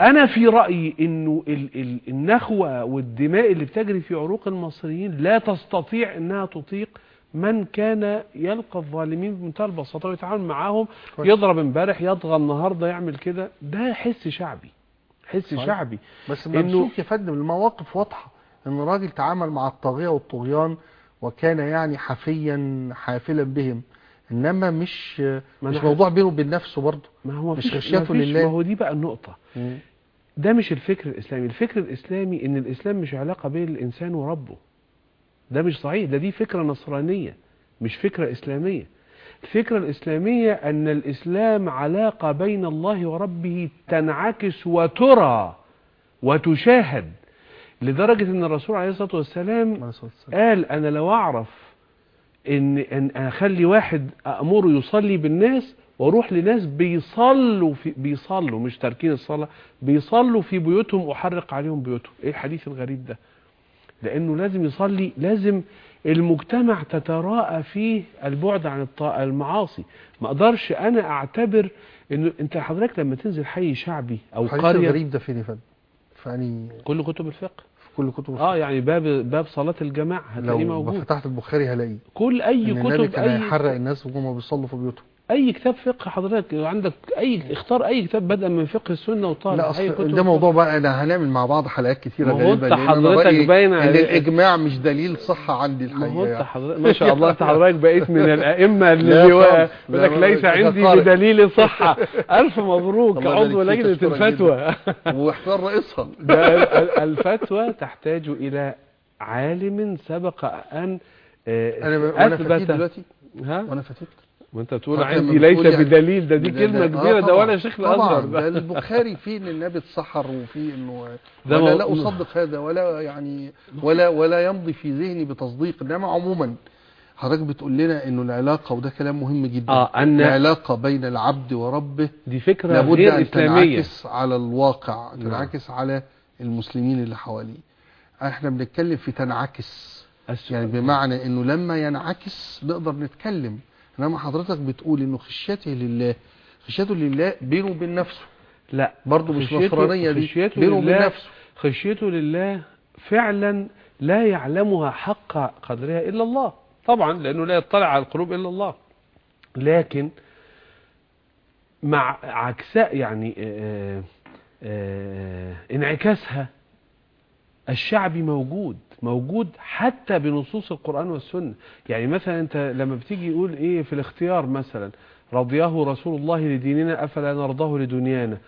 أنا في رأيي إنه ال... ال... النخوة والدماء اللي بتجري في عروق المصريين لا تستطيع إنها تطيق من كان يلقى الظالمين بمنتهى البساطة ويتعامل معاهم. يضرب امبارح يطغى النهارده يعمل كده ده حس شعبي حس صحيح. شعبي بس ممسوك يا فندم المواقف واضحة إن راجل تعامل مع الطاغية والطغيان وكان يعني حفيا حافلا بهم إنما مش مش موضوع بينه وبين نفسه برضه مش خشيته لله. ما هو دي بقى النقطة ده مش الفكر الإسلامي. الفكر الإسلامي إن الإسلام مش علاقة بين الإنسان وربه. ده مش صحيح. ده دي فكرة نصرانية مش فكرة إسلامية. الفكرة الإسلامية أن الإسلام علاقة بين الله وربه تنعكس وترى وتشاهد لدرجة أن الرسول عليه الصلاة والسلام. قال أنا لو أعرف إن, إن أخلي واحد أأمره يصلي بالناس وأروح لناس بيصلوا في بيصلوا مش تاركين الصلاة بيصلوا في بيوتهم أحرق عليهم بيوتهم. إيه الحديث الغريب ده؟ لأنه لازم يصلي لازم المجتمع تتراءى فيه البعد عن المعاصي. ما أقدرش أنا أعتبر إنه أنت حضرتك لما تنزل حي شعبي أو قرية الغريب ده فين يا فندم؟ فاني كل كتب الفقه. في كل كتب آه يعني باب باب صلاة الجماعة هتلاقيه لو موجود. فتحت البخاري هلاقيه. كل أي النبي كتب كان أي هيحرق الناس وهم بيصلوا في بيوتهم. أي كتاب فقه حضرتك؟ عندك أي اختار أي كتاب بدءا من فقه السنة وطالع لا أي أصل كتب؟ ده موضوع بقى أنا هنعمل مع بعض حلقات هو غريبة أنا حضرتك باين إن الإجماع مش دليل صحه عندي الحقيقة. يعني. حضرتك ما شاء الله أنت حضرتك بقيت من الأئمة اللي بيقول لك ليس عندي. بدليل صحه ألف مبروك عضو لجنة الفتوى. واختار رئيسها الفتوى تحتاج إلى عالم سبق أن آه، أنا وأنا فتيت اثبت دلوقتي؟ ها؟ وأنا فتيت وانت تقول آه، عندي ليس يعني- بدليل. ده دي كلمة ده- كبيرة آه ده. ولا شيخ الأزهر. ده البخاري فيه إن النبي اتسحر وفيه إنه ده ولا لا أصدق هذا ولا يعني ولا ولا يمضي في ذهني بتصديق. إنما عموما حضرتك بتقول لنا انه العلاقة وده كلام مهم جدا. آه أن العلاقة بين العبد وربه دي فكرة لابد غير أن إسلامية. تنعكس على الواقع نعم. تنعكس على المسلمين اللي حواليه. إحنا بنتكلم في تنعكس. يعني بمعنى إنه لما ينعكس نقدر نتكلم. إنما حضرتك بتقول إنه خشيته لله خشيته لله بينه وبين نفسه. لا برضه مش نصرانية دي بينه وبين نفسه. خشيته لله فعلا لا يعلمها حق قدرها إلا الله. طبعا لأنه لا يطلع على القلوب إلا الله. لكن مع عكساء يعني آه، آه، انعكاسها الشعبي موجود. موجود حتى بنصوص القرآن والسنة. يعني مثلا أنت لما بتيجي يقول إيه في الاختيار مثلا رضياه رسول الله لديننا أفلا نرضاه لدنيانا؟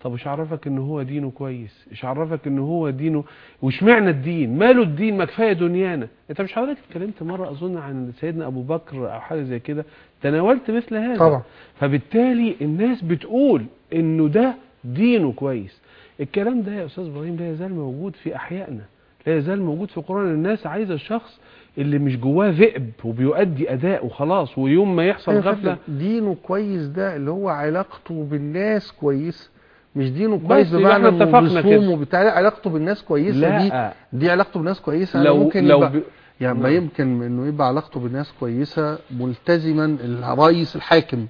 طب إيش عرفك ان هو دينه كويس؟ إيش عرفك ان هو دينه؟ وش معنى الدين؟ ماله الدين ما كفاية دنيانا. أنت مش حضرتك اتكلمت مرة أظن عن سيدنا أبو بكر أو حاجة زي كده؟ تناولت مثل هذا. طبعا. فبالتالي الناس بتقول إنه ده دينه كويس. الكلام ده يا أستاذ إبراهيم لا يزال موجود في أحيائنا. لا يزال موجود في القران الناس عايزه الشخص اللي مش جواه ذئب وبيؤدي أداء وخلاص ويوم ما يحصل فندم، دينه كويس ده اللي هو علاقته بالناس كويس مش دينه كويس بمعنى انه. وبتاع لا، علاقته بالناس كويسة دي لا دي علاقته بالناس كويسة لو ممكن لو يبقى. يعني ما نعم. يمكن إنه يبقى علاقته بالناس كويسة ملتزما الرئيس الحاكم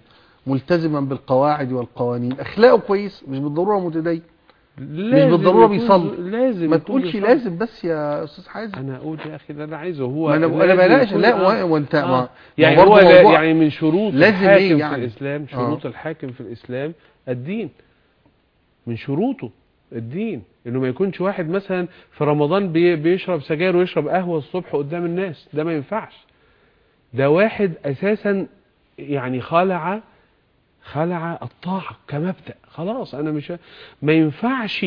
ملتزما بالقواعد والقوانين أخلاقه كويس مش بالضرورة متدين بالضرورة يكون- بيصلي. لازم ما تقولش. لازم بس يا أستاذ حازم أنا أقول يا أخي ده أنا عايزه هو ما أنا أنا بلاش لا آه. وانت آه. ما يعني هو يعني من شروط لازم الحاكم إيه في يعني؟ الإسلام آه. شروط الحاكم في الإسلام الدين من شروطه الدين إنه ما يكونش واحد مثلا في رمضان بي- بيشرب سجاير ويشرب قهوة الصبح قدام الناس ده ما ينفعش ده واحد أساسا يعني خلع خلع الطاعة كمبدأ. خلاص أنا مش ما ينفعش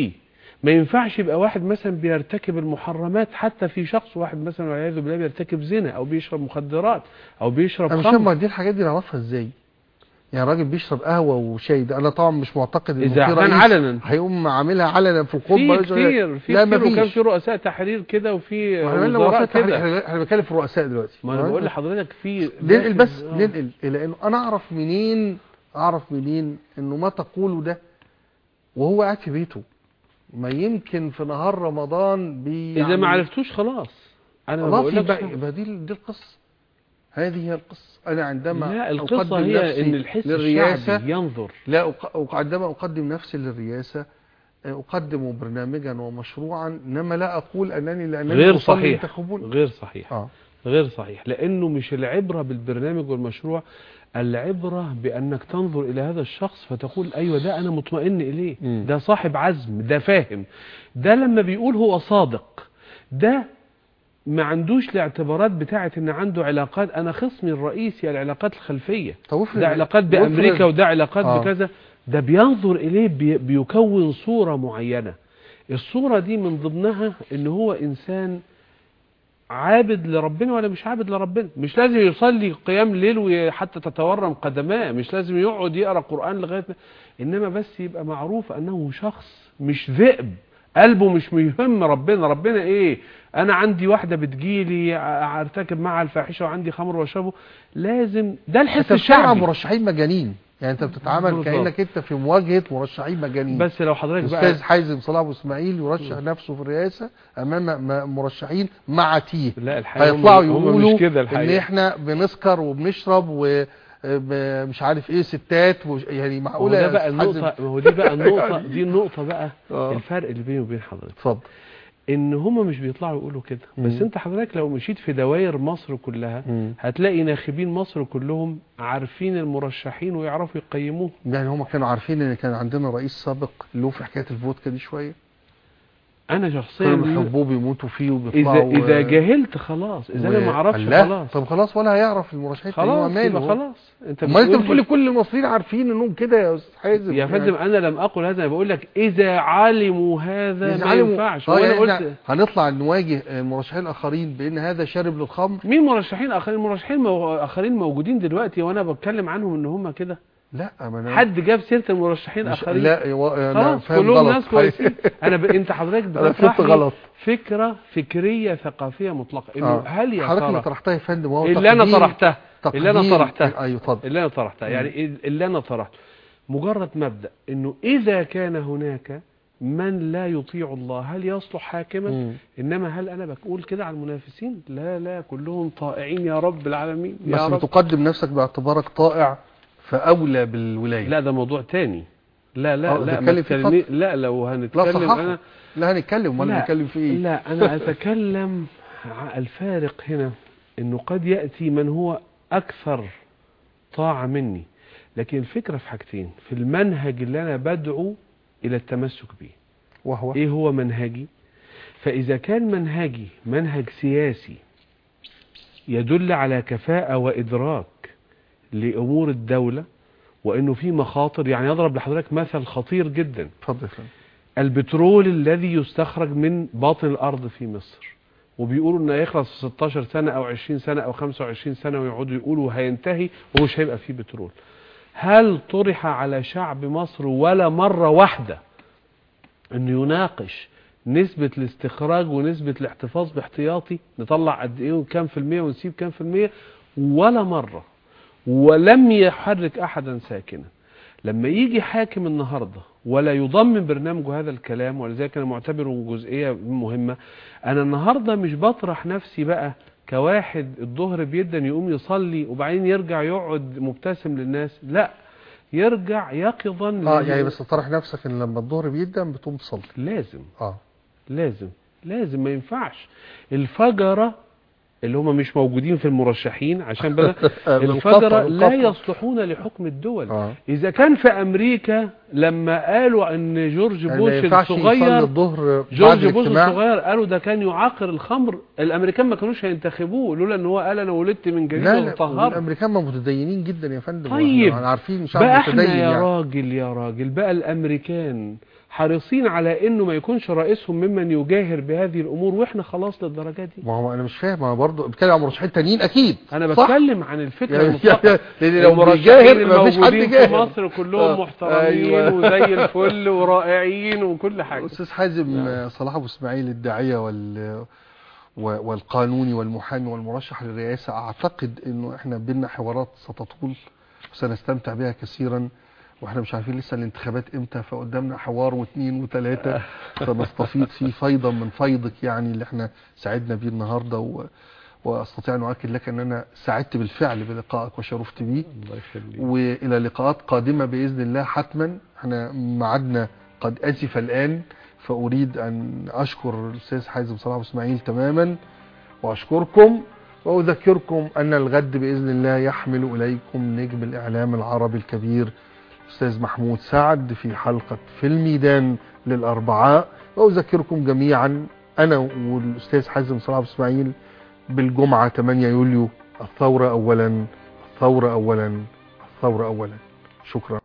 ما ينفعش يبقى واحد مثلا بيرتكب المحرمات حتى في شخص واحد مثلا والعياذ بالله بيرتكب زنا أو بيشرب مخدرات أو بيشرب أنا مش خمر. دي الحاجات دي نعرفها إزاي؟ يعني راجل بيشرب قهوة وشاي ده أنا طبعا مش معتقد إذا في كان رئيس علنا. هيقوم عاملها علنا في الخطبه في كتير في لا كتير وكان في رؤساء تحرير كده وفي وزراء كده. إحنا بنتكلم في الرؤساء دلوقتي. ما أنا بقول لحضرتك في ننقل بس. ننقل إلى انه أنا أعرف منين أعرف منين إنه ما تقوله ده؟ وهو قاعد في بيته. ما يمكن في نهار رمضان بي إذا ما عرفتوش خلاص. أنا ما دي دي القصة. هذه هي القصة. أنا عندما لا القصة أقدم هي نفسي إن الحس للرئاسة ينظر. لا عندما أقدم نفسي للرئاسة أقدم برنامجا ومشروعا. إنما لا أقول أنني لأنني غير صحيح. غير صحيح. آه. غير صحيح. لأنه مش العبرة بالبرنامج والمشروع. العبرة بأنك تنظر إلى هذا الشخص فتقول أيوه ده أنا مطمئن إليه. مم. ده صاحب عزم ده فاهم. ده لما بيقول هو صادق ده ما عندوش الاعتبارات بتاعة إن عنده علاقات. أنا خصمي الرئيسي العلاقات الخلفية. طب افرض ده علاقات بأمريكا وده علاقات آه. بكذا. ده بينظر إليه بي بيكون صورة معينة. الصورة دي من ضمنها إن هو إنسان عابد لربنا ولا مش عابد لربنا؟ مش لازم يصلي قيام ليل وحتى تتورم قدماه مش لازم يقعد يقرأ قرآن لغاية ما- إنما بس يبقى معروف أنه شخص مش ذئب قلبه مش مهم ربنا. ربنا إيه؟ أنا عندي واحدة بتجيلي أرتكب معها الفاحشة وعندي خمر وأشربه. لازم ده الحس الشعبي. مرشحين مجانين. يعني انت بتتعامل. كأنك انت في مواجهة مرشحين مجانين بس لو حضرتك بقى الاستاذ حازم صلاح ابو إسماعيل يرشح نفسه في الرئاسة أمام م- مرشحين مع تيه لا الحقيقة هيطلعوا يقولوا مش كده إن الحقيقة إحنا بنسكر وبنشرب ومش عارف إيه ستات وش يعني معقولة ده بقى؟ النقطه هو دي بقى النقطه يعني- دي النقطة بقى آه. الفرق اللي بيني وبين حضرتك اتفضل إن هم مش بيطلعوا يقولوا كده. بس مم. أنت حضرتك لو مشيت في دوائر مصر كلها هتلاقي ناخبين مصر كلهم عارفين المرشحين ويعرفوا يقيموه يعني هم كانوا عارفين إن كان عندنا رئيس سابق له في حكاية الفودكا دي شوية؟ أنا شخصيا بيحبوه بيموتوا فيه اذا وبيطلعوا إذا جهلت خلاص إذا أنا ما أعرفش لا خلاص. طب خلاص ولا هيعرف المرشحين هو خلاص ماله؟ خلاص. أنت أمال أنت بتقول لي- كل المصريين عارفين إنهم كده يا أستاذ حازم؟ يا فندم أنا لم أقل هذا أنا بقول لك إذا علموا هذا ما علموا- ينفعش. وأنا يعني قلت هنطلع نواجه المرشحين الاخرين بأن هذا شارب للخمر. مين مرشحين آخرين؟ مرشحين مو... آخرين موجودين دلوقتي وأنا بتكلم عنهم إن هم كده. لا ما أنا حد جاب سيرة المرشحين آخرين؟ لا و- أنا فاهم كلهم ناس كويسين. أنا ب... أنت حضرتك بتطرح غلط. فكرة فكرية ثقافية مطلقة. إنه آه. هل يا حضرتك اللي ترى طرحتها يا فندم هو اللي أنا طرحتها اللي أنا طرحتها. أيوه اتفضل. اللي أنا طرحتها. يعني اللي أنا طرحته مجرد مبدأ إنه إذا كان هناك من لا يطيع الله هل يصلح حاكما؟ مم. إنما هل أنا بقول كده على المنافسين؟ لا لا كلهم طائعين يا رب العالمين بس يا رب. بتقدم نفسك باعتبارك طائع فأولى بالولاية. لا ده موضوع تاني. لا آه، لا لا تكلمي لا لو لا هنتكلم صححه. أنا لا هنتكلم. امال لا، هنتكلم في إيه؟ لا أنا أتكلم ع- الفارق هنا إنه قد يأتي من هو أكثر طاعة مني. لكن الفكرة في حاجتين في المنهج اللي أنا بدعو إلى التمسك به وهو؟ إيه هو منهجي؟ فإذا كان منهجي منهج سياسي يدل على كفاءة وإدراك لأمور الدولة وإنه في مخاطر. يعني أضرب لحضرتك مثل خطير جدا. فندم. البترول الذي يستخرج من باطن الأرض في مصر وبيقولوا إنه هيخلص في 16 سنة أو 20 سنة أو 25 سنة ويقعدوا يقولوا هينتهي ومش هيبقى فيه بترول. هل طرح على شعب مصر ولا مرة واحدة إنه يناقش نسبة الاستخراج ونسبة الاحتفاظ باحتياطي نطلع قد إيه وكام في المية ونسيب كام في المية؟ ولا مرة. ولم يحرك أحدا ساكنا. لما يجي حاكم النهارده ولا يضمن برنامجه هذا الكلام ولذلك أنا معتبره جزئية مهمة أنا النهارده مش بطرح نفسي بقى كواحد الظهر بيدن يقوم يصلي وبعدين يرجع يقعد مبتسم للناس لا يرجع يقظا آه يعني بس طرح نفسك إن لما الظهر بيدم بتقوم تصلي. لازم. آه. لازم. لازم. ما ينفعش. الفجرة اللي هم مش موجودين في المرشحين عشان بقى الفجرة لا. يصلحون لحكم الدول. آه. إذا كان في أمريكا لما قالوا أن جورج يعني بوش الصغير جورج بوش الصغير قالوا ده كان يعاقر الخمر. الأمريكان ما كانوش هينتخبوه لولا أن هو قال أنا ولدت من جديد وطهرت الأمريكان ما متدينين جدا يا فندم. طيب. إحنا عارفين شعب بقى إحنا متدين يا يعني راجل يا راجل بقى الأمريكان حريصين على إنه ما يكونش رئيسهم ممن يجاهر بهذه الأمور وإحنا خلاص للدرجة دي ما هو أنا مش فاهم أنا برضه بتكلم عن مرشحين تانيين أكيد أنا؟ بتكلم عن الفكرة يعني المطلقه لأن لو المرشحين بيجاهر ما فيش حد الموجودين في جاهر مصر كلهم آه، محترمين أيوة. وزي الفل ورائعين وكل حاجة أستاذ حازم. آه، صلاح أبو إسماعيل الداعية وال والقانوني والمحامي والمرشح للرئاسة أعتقد إنه إحنا بينا حوارات ستطول وسنستمتع بها كثيرا وإحنا مش عارفين لسه الانتخابات إمتى فقدامنا حوار واثنين وثلاثه سنستفيض فيه فيضا من فيضك يعني اللي إحنا سعدنا بيه النهارده و... وأستطيع أن أؤكد لك إن أنا سعدت بالفعل بلقائك وشرفت بيه. الله يخليك. وإلى لقاءات قادمة بإذن الله حتما. إحنا ميعادنا قد أزف الآن فأريد أن أشكر الأستاذ حازم صلاح إسماعيل تماما وأشكركم وأذكركم أن الغد بإذن الله يحمل إليكم نجم الإعلام العربي الكبير أستاذ محمود سعد في حلقة في الميدان للأربعاء. وأذكركم جميعا أنا والأستاذ حازم صلاح أبو إسماعيل بالجمعة 8 يوليو الثورة اولا الثورة اولا الثورة اولا. شكرا.